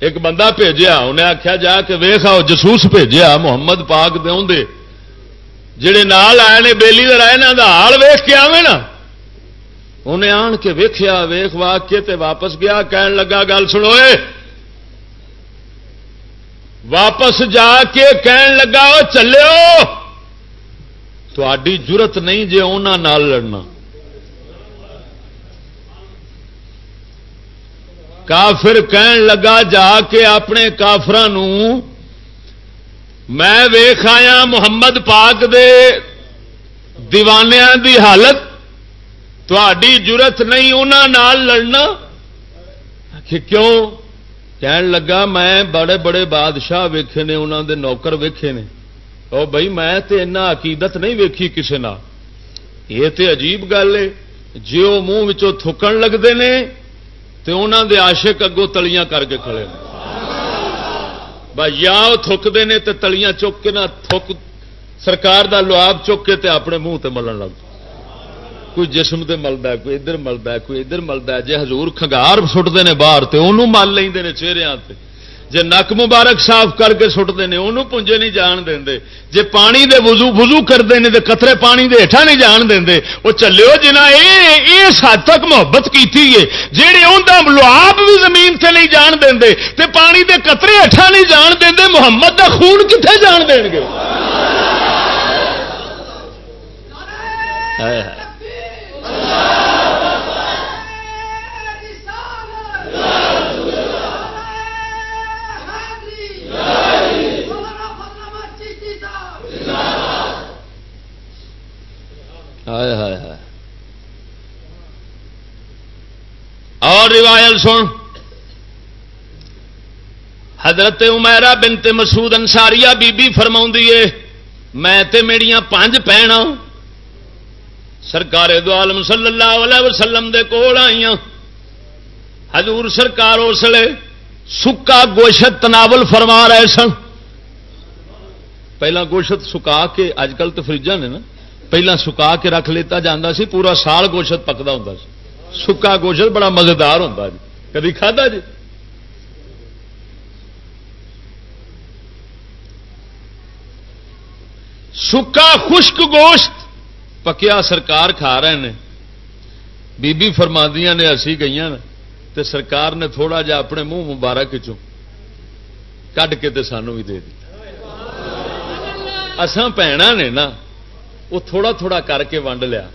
ایک بندہ بھیجا انہیں آخیا جا کے ویخ آؤ، جسوس بھیجا محمد پاک دے جڑے نال آئے نے بےلی رائے کا ہال ویخ کے آوے نا۔ انہیں آن کے ویخیا ویخ واگ کے تے واپس گیا کہن لگا، گل سنو واپس جا کے کہن لگا چلو تھی ضرورت نہیں جی انہوں لڑنا۔ کافر کہن لگا، جا کے اپنے کافر میں ویخ آیا محمد پاک دے دیوانیاں دی حالت تھی ضرورت نہیں انہوں لڑنا۔ کہ کیوں؟ کہن لگا، میں بڑے بڑے بادشاہ ویکھے نے انہوں دے نوکر ویکھے نے۔ او بھائی میں تے اتنا عقیدت نہیں ویکھی کسی نہ یہ تے عجیب گل ہے جی وہ منہ تھکن لگتے ہیں تے انہوں دے آشک اگوں تلیاں کر کے کھڑے بھائی یا وہ تھکتے ہیں تو تلیاں چک کے نہ تھک، سرکار دا لواب چک کے تے اپنے منہ تے ملن لگ کوئی جسم تے ملتا ہے، کوئی ادھر ملتا ہے، کوئی ادھر ملتا ہے۔ جی ہزور کھنگار سٹتے ہیں باہر تو انہوں مل لیں چہرے جی نک مبارک صاف کر کے سٹتے ہیں انہوں پونجے نہیں جان دے جی پانی دے وضو وضو کرتے ہیں تو قطرے پانی دے ہٹا نہیں جان دے وہ چلو جنا اس حد تک محبت کی جہے ان لواب بھی زمین سے نہیں جان دے تے پانی دے قطرے ہٹا نہیں جان دے محمد دا خون کتنے جان دیں گے؟ اور روایت سن۔ حضرت امیرا بنت مسود انساریا بی بی فرما میں تے میڑیاں پانچ پینا ہاں۔ سرکار دو عالم صلی اللہ علیہ وسلم دے کول آئی ہاں۔ حضور سرکار اسلے سکا گوشت تناول فرما رہے سن۔ پہلا گوشت سکا کے اج کل تو فریجا نے نا۔ پہلا سکا کے رکھ لیتا جاتا سی پورا سال گوشت پکتا ہوں سکا گوشت بڑا مزیدار ہوتا جی کدی کھا جی سکا خشک گوشت پکیا سرکار کھا رہے ہیں بی بی فرماندیاں نے اسی گئی تے سرکار نے تھوڑا جا اپنے منہ مبارک کڈ کے تے سانو بھی دے دی اسان پینا نے نا وہ تھوڑا تھوڑا کر کے ونڈ لیا۔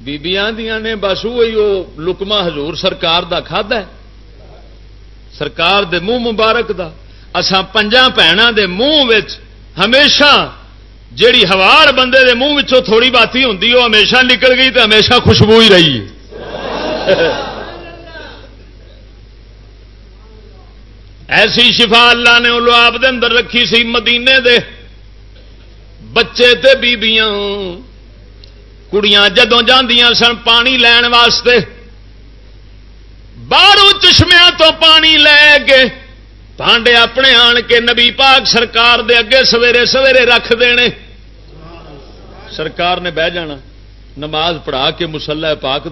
بیبیاں دیا نے بس وہی وہ لکما حضور سرکار دا کھادا ہے۔ سرکار دے منہ مبارک دا۔ اسان پنجا بھنوں دے منہ ہمیشہ جیڑی ہوار بندے دے منہ تھوڑی باتی ہوں وہ ہمیشہ نکل گئی تو ہمیشہ خوشبو ہی رہی ایسی شفا اللہ نے آپ دے اندر رکھی سی مدینے دے۔ بچے تے بیبیاں۔ کڑیاں جدوں جاندیاں سن پانی لین واسطے۔ باہروں چشمیا تو پانی لے کے پانڈے اپنے آن کے نبی پاک سرکار دے اگے سویرے سویرے رکھ دینے۔ سرکار نے بہ جانا، نماز پڑھا کے مسلح پاک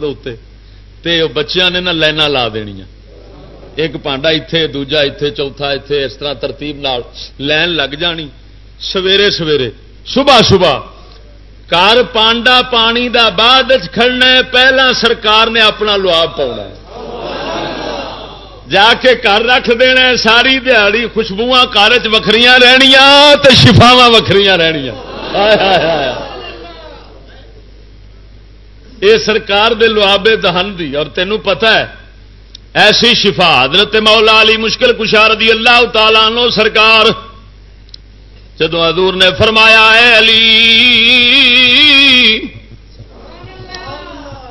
دے بچیاں نے نہ لائن لا دنیا ایک پانڈا اتے دوجا اتے چوتھا اتے اس طرح ترتیب نال لین لگ جانی۔ سویرے سویرے صبح صبح کار پانڈا پانی دا بعد کھڑنا پہلا سرکار نے اپنا لواب پاؤنا جا کے گھر رکھ دینا ساری دیہڑی خوشبو کار چ وکری رہنیا تو شفاوا وکری رہنیا یہ سرکار دے لوابے دہن دی، اور تینوں پتہ ہے، ایسی شفا، حضرت مولا علی مشکل کشار دی اللہ تعالیٰ نو سرکار جدو ادور نے فرمایا، اے علی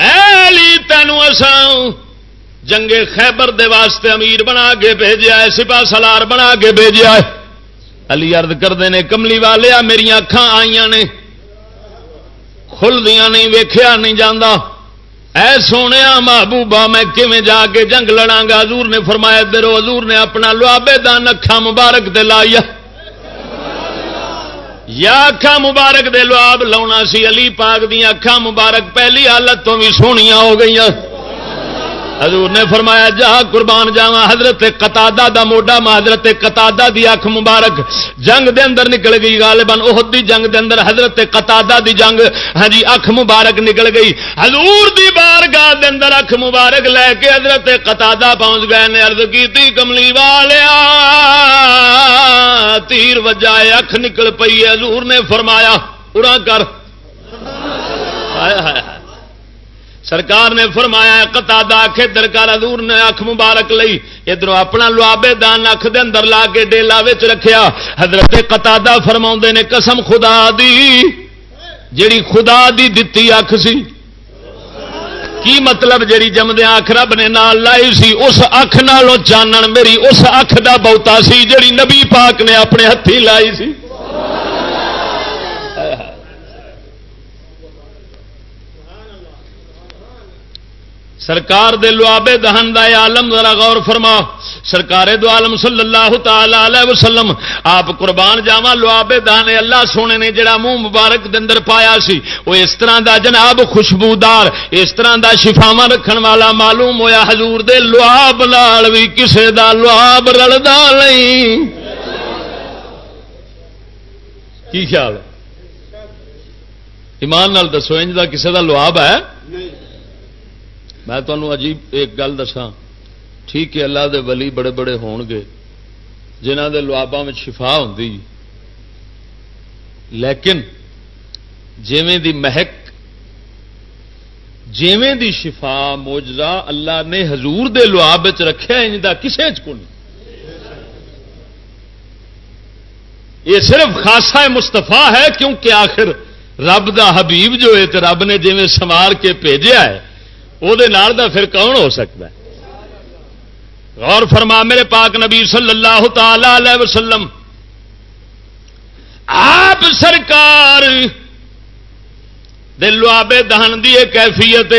اے علی تینوں اساں جنگے خیبر دے واسطے امیر بنا کے بھیجا ہے سپا سلار بنا کے بھیجا ہے۔ علی ارد کرتے ہیں کملی والے میری اکھان آئی نے، کھلدیاں نہیں ویخیا نہیں جانا اے سونے محبوبہ، میں کیون جا کے جنگ لڑا گا؟ حضور نے فرمایا، درو حضور نے اپنا لوابے دان اکھا مبارک دے لایا۔ یا اکھا مبارک دے لواب لاؤنا سی، علی پاک دیا اکھا مبارک، پہلی حالت تو بھی سونیاں ہو گئی حضور نے فرمایا جا قربان جاوا حضرت قطع دا موڈا حضرت قطع دی اکھ مبارک جنگ دے اندر نکل گئی غالباً، احد دی جنگ دے اندر حضرت قطع دی جنگ ہاں جی اکھ مبارک نکل گئی۔ حضور دی بارگاہ دے اندر اکھ مبارک لے کے حضرت قطع پہنچ گئے نے عرض کی کملی والیا، تیر وجائے اکھ نکل پئی حضور نے فرمایا اڑا کر۔ ہائے ہائے۔ سرکار نے فرمایا کتا آخے درکار ادور نے اکھ مبارک لئی۔ ادھر اپنا لوابے دان اکھ دے اندر لا کے ڈیلا رکھیا۔ حضرت کتا فرما نے، قسم خدا دی، جیڑی خدا دی دتی اکھ سی۔ کی مطلب جیڑی جمدیا اکھ رب نے نال لائی سی، اس اکھ نالوں چانن میری، اس اکھ دا بہتا سی، جیڑی نبی پاک نے اپنے ہاتھی لائی سی۔ سرکار دے لوابے دہن دا عالم ذرا غور فرما۔ سرکار دو عالم صلی اللہ تعالی علیہ وسلم، آپ قربان جاوا لوابے دہن اللہ سونے نے جڑا منہ مبارک دے اندر پایا سی۔ وہ اس طرح دا جناب خوشبودار، اس طرح دا شفاوا رکھن والا معلوم ہویا۔ حضور دے لواب لال بھی کسے دا لواب رلدا نہیں۔ کی خیال ایمان نال دسو، انج دا کسے دا لواب ہے؟ نہیں۔ میں تمہوں عجیب ایک گل دسا ٹھیک ہے، اللہ دے ولی بڑے بڑے ہون گے جنہ دے لوابا میں شفا ہوں لیکن جیویں دی مہک، جیویں دی شفا موجزہ اللہ نے حضور دے لواب رکھا انج کا کسے چ یہ صرف خاصا مستفا ہے، کیونکہ آخر رب دا حبیب جو ہے تو رب نے جی سوار کے بھیجا ہے وہ پھر کون ہو سکتا ہے غور فرما میرے پاک نبی صلی اللہ تعالی علیہ وسلم آپ سرکار دلو آبے دہن کی کیفیت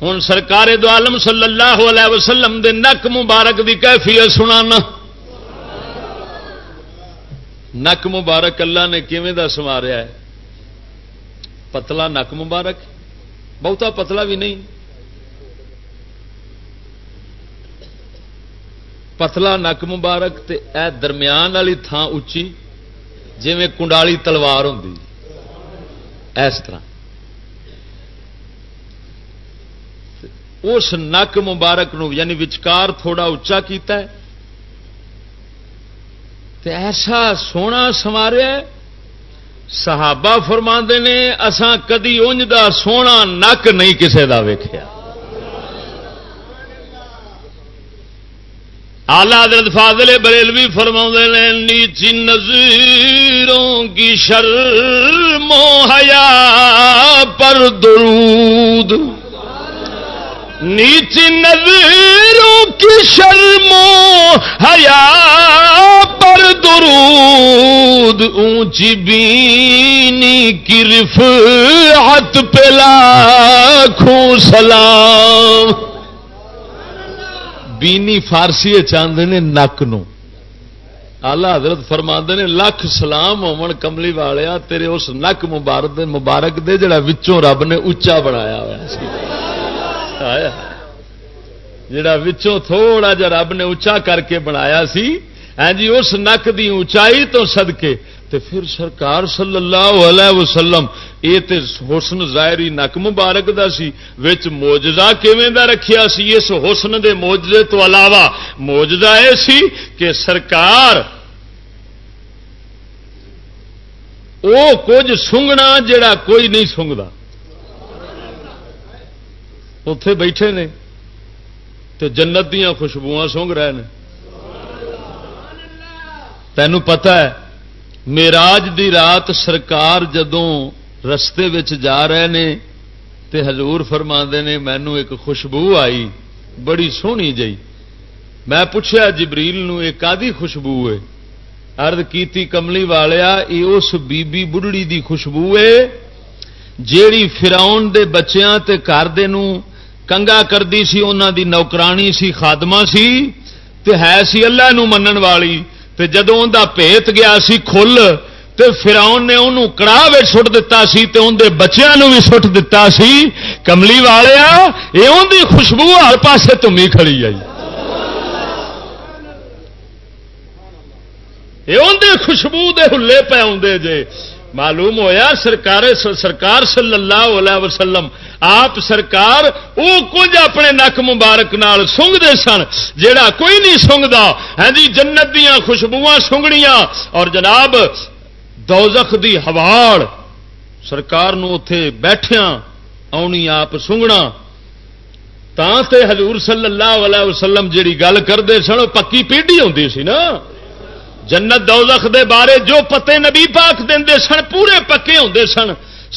ہوں سرکار دو عالم صلی اللہ علیہ وسلم دے نک مبارک دی کیفیت سنانا نک مبارک اللہ نے کیویں دا سواریا ہے پتلا نک مبارک بہتا پتلا بھی نہیں۔ پتلا نک مبارک تے اے درمیان والی تھان اچھی جی کنڈالی تلوار ہوں اس طرح۔ اس نک مبارک نو یعنی وچکار تھوڑا اچا کیتا ہے۔ تے ایسا سونا سواریا صحابہ فرما نے اسان کدی انج دا سونا نک نہیں کسے دا ویکھیا۔ آلہ حضرت فاضل بریلوی فرما نے نیچی نظیروں کی شرم و حیا پر درود۔ نیچی نظیروں کی شرم حیا پر درود، اونچی بینی کی رفعت پہ لاکھوں سلام۔ بینی فارسی چاہتے نے نک نو۔ آلہ حضرت فرما نے لکھ سلام ہومن کملی والیا تیرے اس نک مبارک مبارک دے، جڑا وچوں رب نے اچا بنایا ہوا جڑا وچوں تھوڑا جا رب نے اچا کر کے بنایا سی ہاں جی اس نک دی اونچائی تو صدقے۔ تے پھر سرکار صلی اللہ علیہ وسلم، یہ تے حسن ظاہری نک مبارک دا سی، وچ موجزہ کیویں دا رکھیا سی؟ اس حسن دے موجزے تو علاوہ موجزہ اے سی کہ سرکار او کچھ سنگنا جڑا کوئی نہیں سنگدا۔ اتے بیٹھے نے تو جنت دیا خوشبو سونگ رہے ہیں تینوں پتہ ہے میراج دی رات سرکار جدوں رستے جا رہے نے تے حضور فرما نے مینو ایک خوشبو آئی بڑی سونی جی میں پوچھا جبریل نو ایک خوشبو ہے ارد کیتی کملی والیا یہ اس بی بی بڑھڑی دی خوشبو ہے جیڑی فراؤن دے بچیاں تے گھر دے نو کنگا کردی سی انہاں دی نوکرانی سی خادمہ سی تے ہے سی اللہ نو منن والی تے جدو ان پیت گیا سی کھل تے فراؤن نے انہوں کڑا سٹ دتا سی تے اندر بچیاں بھی سٹ دتا سی کملی والیا یہ ان کی خوشبو ہر پاسے تمی کھڑی آئی یہ اندر خوشبو دے ہلے پہ آدھے جے معلوم ہویا سرکار سرکار صلی اللہ علیہ وسلم، آپ سرکار وہ کچھ اپنے نک مبارک نال دے سن، جیڑا کوئی نہیں سنگتا ہے ہاں جی جنت دیا خوشبو سنگنیاں۔ اور جناب، دوزخ دی ہواڑ سرکار نو اتے بیٹھیا آنی آپ سنگنا۔ تے حضور صلی اللہ علیہ وسلم جیڑی گل کرتے سن وہ پکی پیڈی ہوتی سی نا۔ جنت دوزخ دے بارے جو پتے نبی پاک دے سن، پورے پکے ہوندے سن۔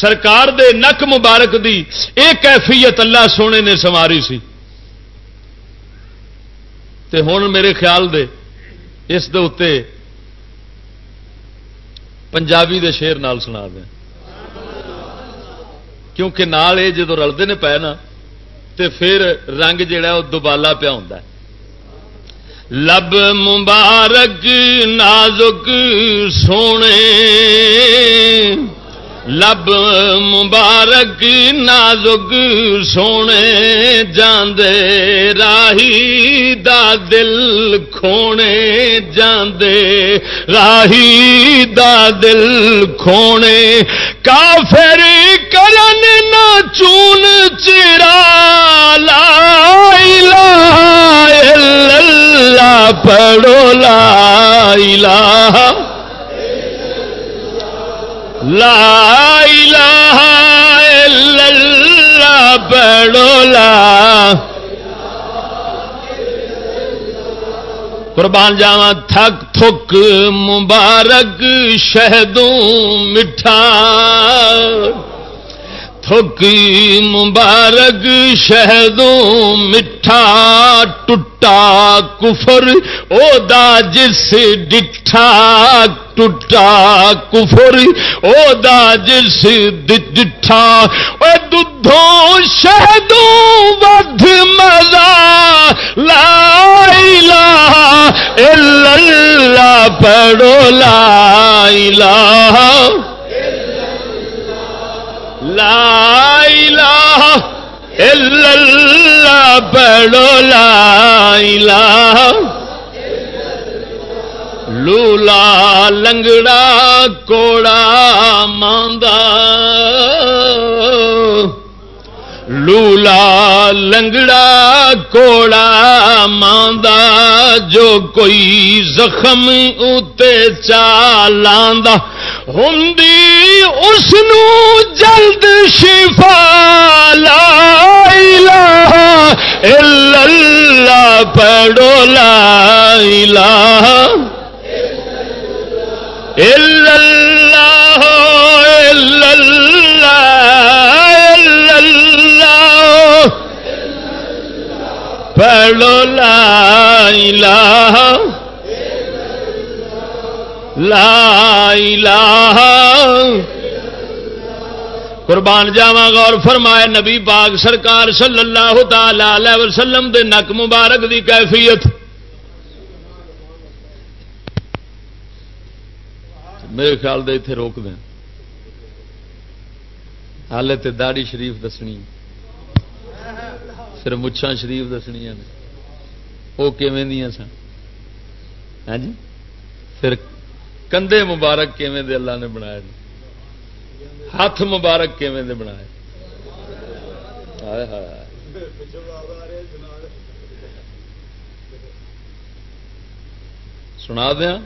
سرکار دے نک مبارک دی ایک کیفیت اللہ سونے نے سواری سی۔ تے ہوں میرے خیال دے، اس دے اتے پنجابی دے شیر نال سنا دیں۔ کیونکہ نال یہ جدو رلتے نے پے نا، تے پھر رنگ جڑا وہ دوبالا پیا ہوتا ہے۔ لب مبارک نازک سونے، لب مبارک نازک سونے، جاندے راہی دا دل کھونے، جاندے راہی دا دل کھونے، کافر کرن نہ چون چرا لا الہ الا اللہ پڑھو لا الہ لا الہ الا اللہ بڑو لا قربان جاوا تھک تھک مبارک شہدوں مٹھا تھکی مبارک شہدوں مٹھا ٹوٹا کفر، او دا جس ڈٹھا ٹوٹا کفر، او دا جس ڈٹھا او دودھوں شہدوں ودھ مزا لا الہ الا اللہ پڑھو، لا الہ لا الہ الا اللہ بڑو لا الہ لولا لنگڑا کوڑا ماندا. لولا لنگڑا کوڑا ماندا، جو کوئی زخم اتے چالاندہ ہوں اس جلد شفا لا الہ الا اللہ، پڑھو لا الہ الا اللہ الا اللہ، پڑھو لا الہ لا الہ قربان جاوا غور فرمائے نبی باغ سرکار صلی اللہ تعالی وسلم دے نک مبارک دی کیفیت۔ میرے خیال دے اتنے روک دیں۔ حالے تے داڑی شریف دسنی۔ پھر مچھان شریف دسنیا نے۔ وہ کیویں سن؟ ہاں جی؟ پھر کندھے مبارک کیویں دے اللہ نے بنایا ہاتھ مبارک کیویں دے بنایا سنا دیا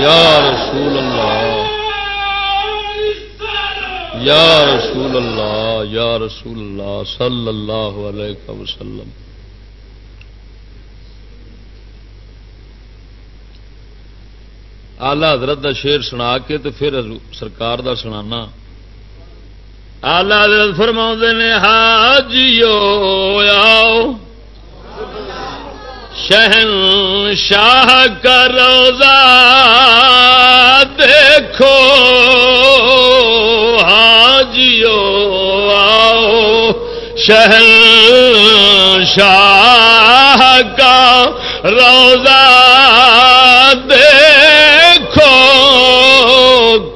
یا رسول اللہ، یا رسول اللہ، یا رسول اللہ صلی اللہ علیہ وسلم۔ آلہ حضرت دا شیر سنا کے تو پھر سرکار دا سنانا۔ آلہ حضرت فرما نے حاجیو آؤ۔ شہن شاہ کا روزہ دیکھو، حاجیو آؤ۔ شہن شاہ کا روزہ دیکھو۔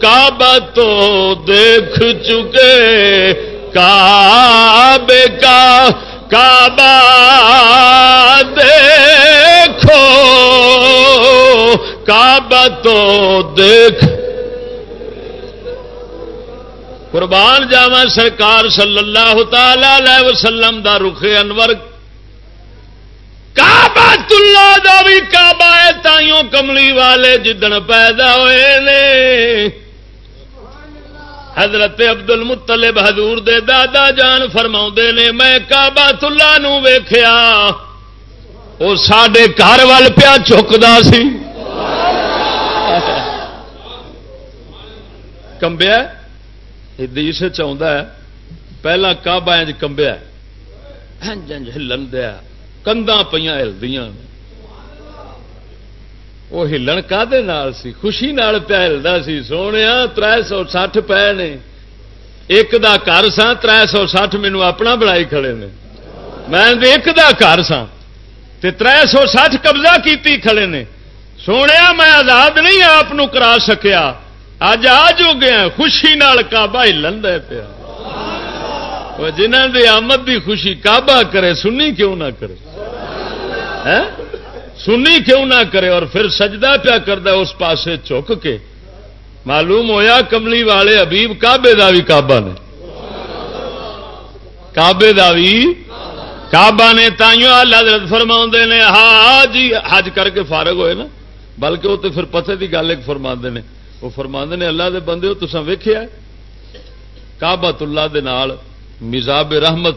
کعبہ تو دیکھ چکے، کعبے کا کعبہ دیکھو کعبہ تو دیکھ۔ قربان جاوا سرکار صلی اللہ تعالی علیہ وسلم دا رخ انور۔ کعبہ اللہ دا بھی کعبہ ہے، تائیوں کملی والے جدن پیدا ہوئے نے۔ حضرت ابد ال مطلب حضور دے دادا جان فرما نے، میں کعبہ تلا ویخیا وہ سڈے گھر وال پیا چکتا سی۔ کمبیا دیش چاہتا ہے پہلا کعبہ انج کمبیا ہلن دیا کنداں پہ ہلدیاں وہ ہلن کا سی خوشی نال پیا ہلدا سی سونے تر سو سٹھ پے نے ایک دا گھر سا تر سو سٹھ مینو اپنا بنائی کھڑے نے میں ایک دا گھر سا تر سو سٹھ قبضہ کیتی کھڑے نے سونے میں آزاد نہیں آپ کرا سکیا اج آ جو گیا خوشی نال کعبہ ہلن دے پیا۔ جنہ دی آمد دی خوشی کعبہ کرے، سنی کیوں نہ کرے؟ سنی کیوں نہ کرے اور پھر سجدہ پیا کرتا اس پاسے چک کے۔ معلوم ہویا کملی والے حبیب کابے کا بھی کابا نے۔ کابے کا بھی کابا نے، تائیوں حضرت فرما نے ہاں جی حج کر کے فارغ ہوئے نا۔ بلکہ وہ تو پھر پتے کی گل ایک فرما نے۔ وہ فرما نے اللہ دے بندے ہو تو ویخیا کابت اللہ دے نال مزاب رحمت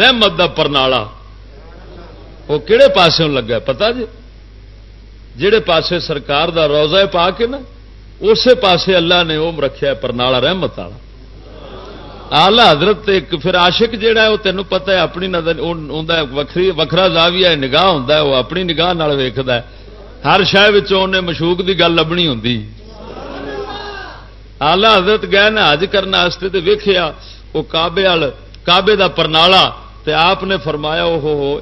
رحمت دا پرنالا۔ وہ کہڑے پاسوں لگا پتا جی؟ جہے پاسے سرکار دا روزہ پا کے نا اسی پاسے اللہ نے وہ رکھا پرنالا، رحمت والا۔ آلہ حضرت ایک پھر عاشق جہا ہے، وہ تینوں پتا ہے، اپنی نظر وکری وکرا زاویہ نگاہ ہوں وہ اپنی نگاہ ویکد ہے۔ ہر شہر مشوق کی گل لبنی ہوں آلہ حضرت گئے نا حج کرنے ویخیا وہ کابے کابے کا پرنالا آپ نے فرمایا وہ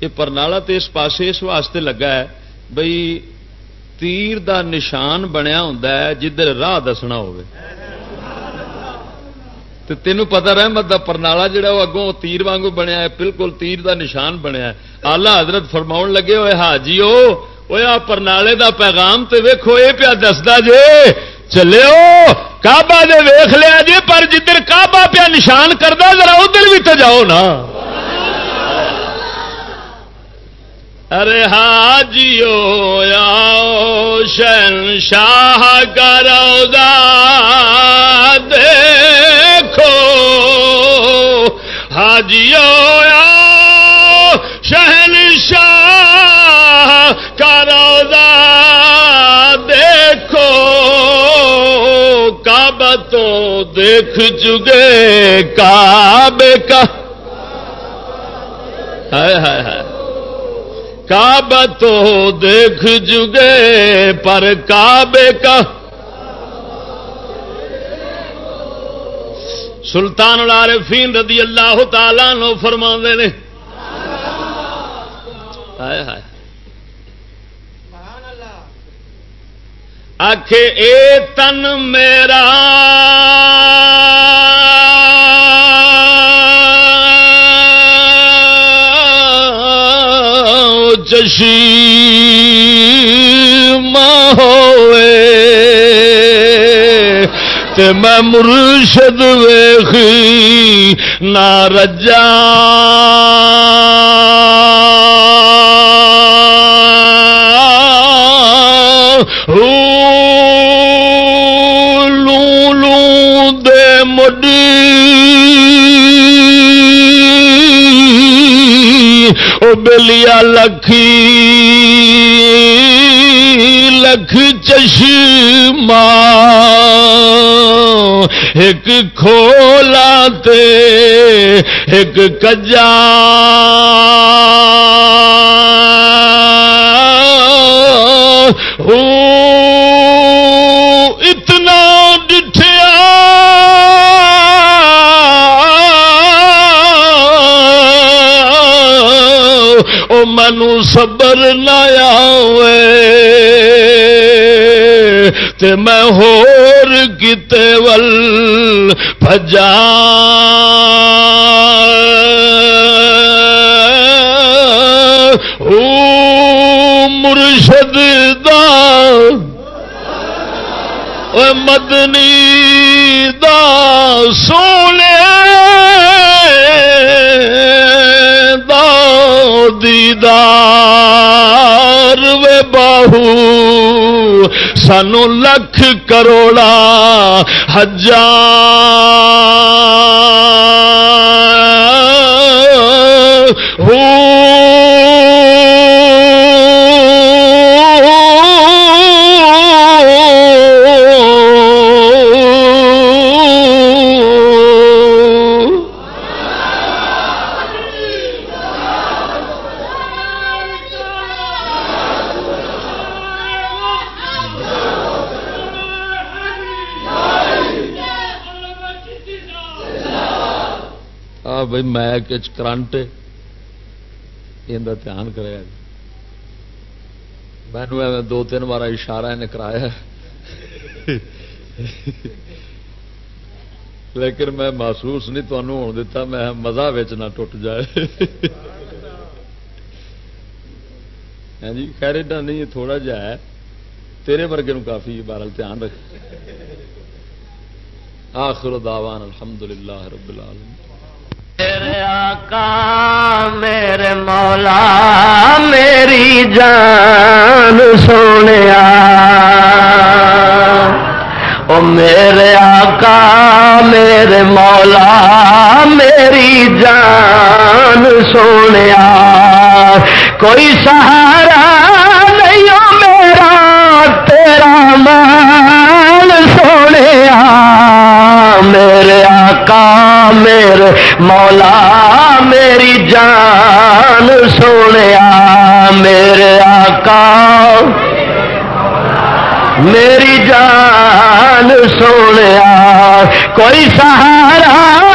یہ پرنالا تو اس پاسے اس واسطے لگا ہے بھائی تیر دا نشان بنیا ہوں جدھر راہ دسنا تینوں پتا رحمت کا پرنالا جڑا وہ اگوں تیر وانگو بنیا ہے، بالکل تیر دا نشان بنیا ہے۔ آلہ حضرت فرما لگے ہوئے حاجی وہ آ پرنالے دا پیغام تے ویکھو یہ پیا دستا جے چلے کعبہ دے ویخ لیا جی پر جدھر کعبہ پیا نشان کرتا ذرا ادھر بھی تو جاؤ نا۔ ارے حاجیو یا شن شاہ کرو دیکھو۔ حاجیو تو دیکھ چکے کعبے کا۔ ہے ہے ہے کعبہ تو دیکھ جگے پر کعبے کا۔ سلطان العارفین رضی اللہ تعالی نو فرما نے۔ آخ اے تن میرا جشی ہوئے تے میں مرشد ویخی نہ رجا لو لو دے مڈی بلیا لکھی لکھ چشم ایک کھولا تے ایک کجا۔ او اتنا ڈٹھیا۔ او منو صبر نہ آوے۔ تے میں ہور کتے ول پجا بجا مرشد دا مدنی دا سونے دیدار وے باہو سانو لکھ کروڑا ہزار بھائی میک کرنٹ یہ دھیان کرے میں دو تین بار اشارہ نے کرایا لیکن میں محسوس نہیں تمہوں ہو دتا میں مزہ نہ ٹوٹ جائے ہاں جی خیر ایڈا نہیں تھوڑا جا ہے تیرے ورگے کافی بارل دھیان رکھ آخر دعوان الحمدللہ رب العالمین میرے آقا میرے مولا، میری جان سونے او میرے آقا، میرے مولا، میری جان سونے کوئی سہارا نہیں میرا، تیرا مان سونے میرے آقا آقا میرے مولا میری جان سونے میرے آقا میری جان سونے کوئی سہارا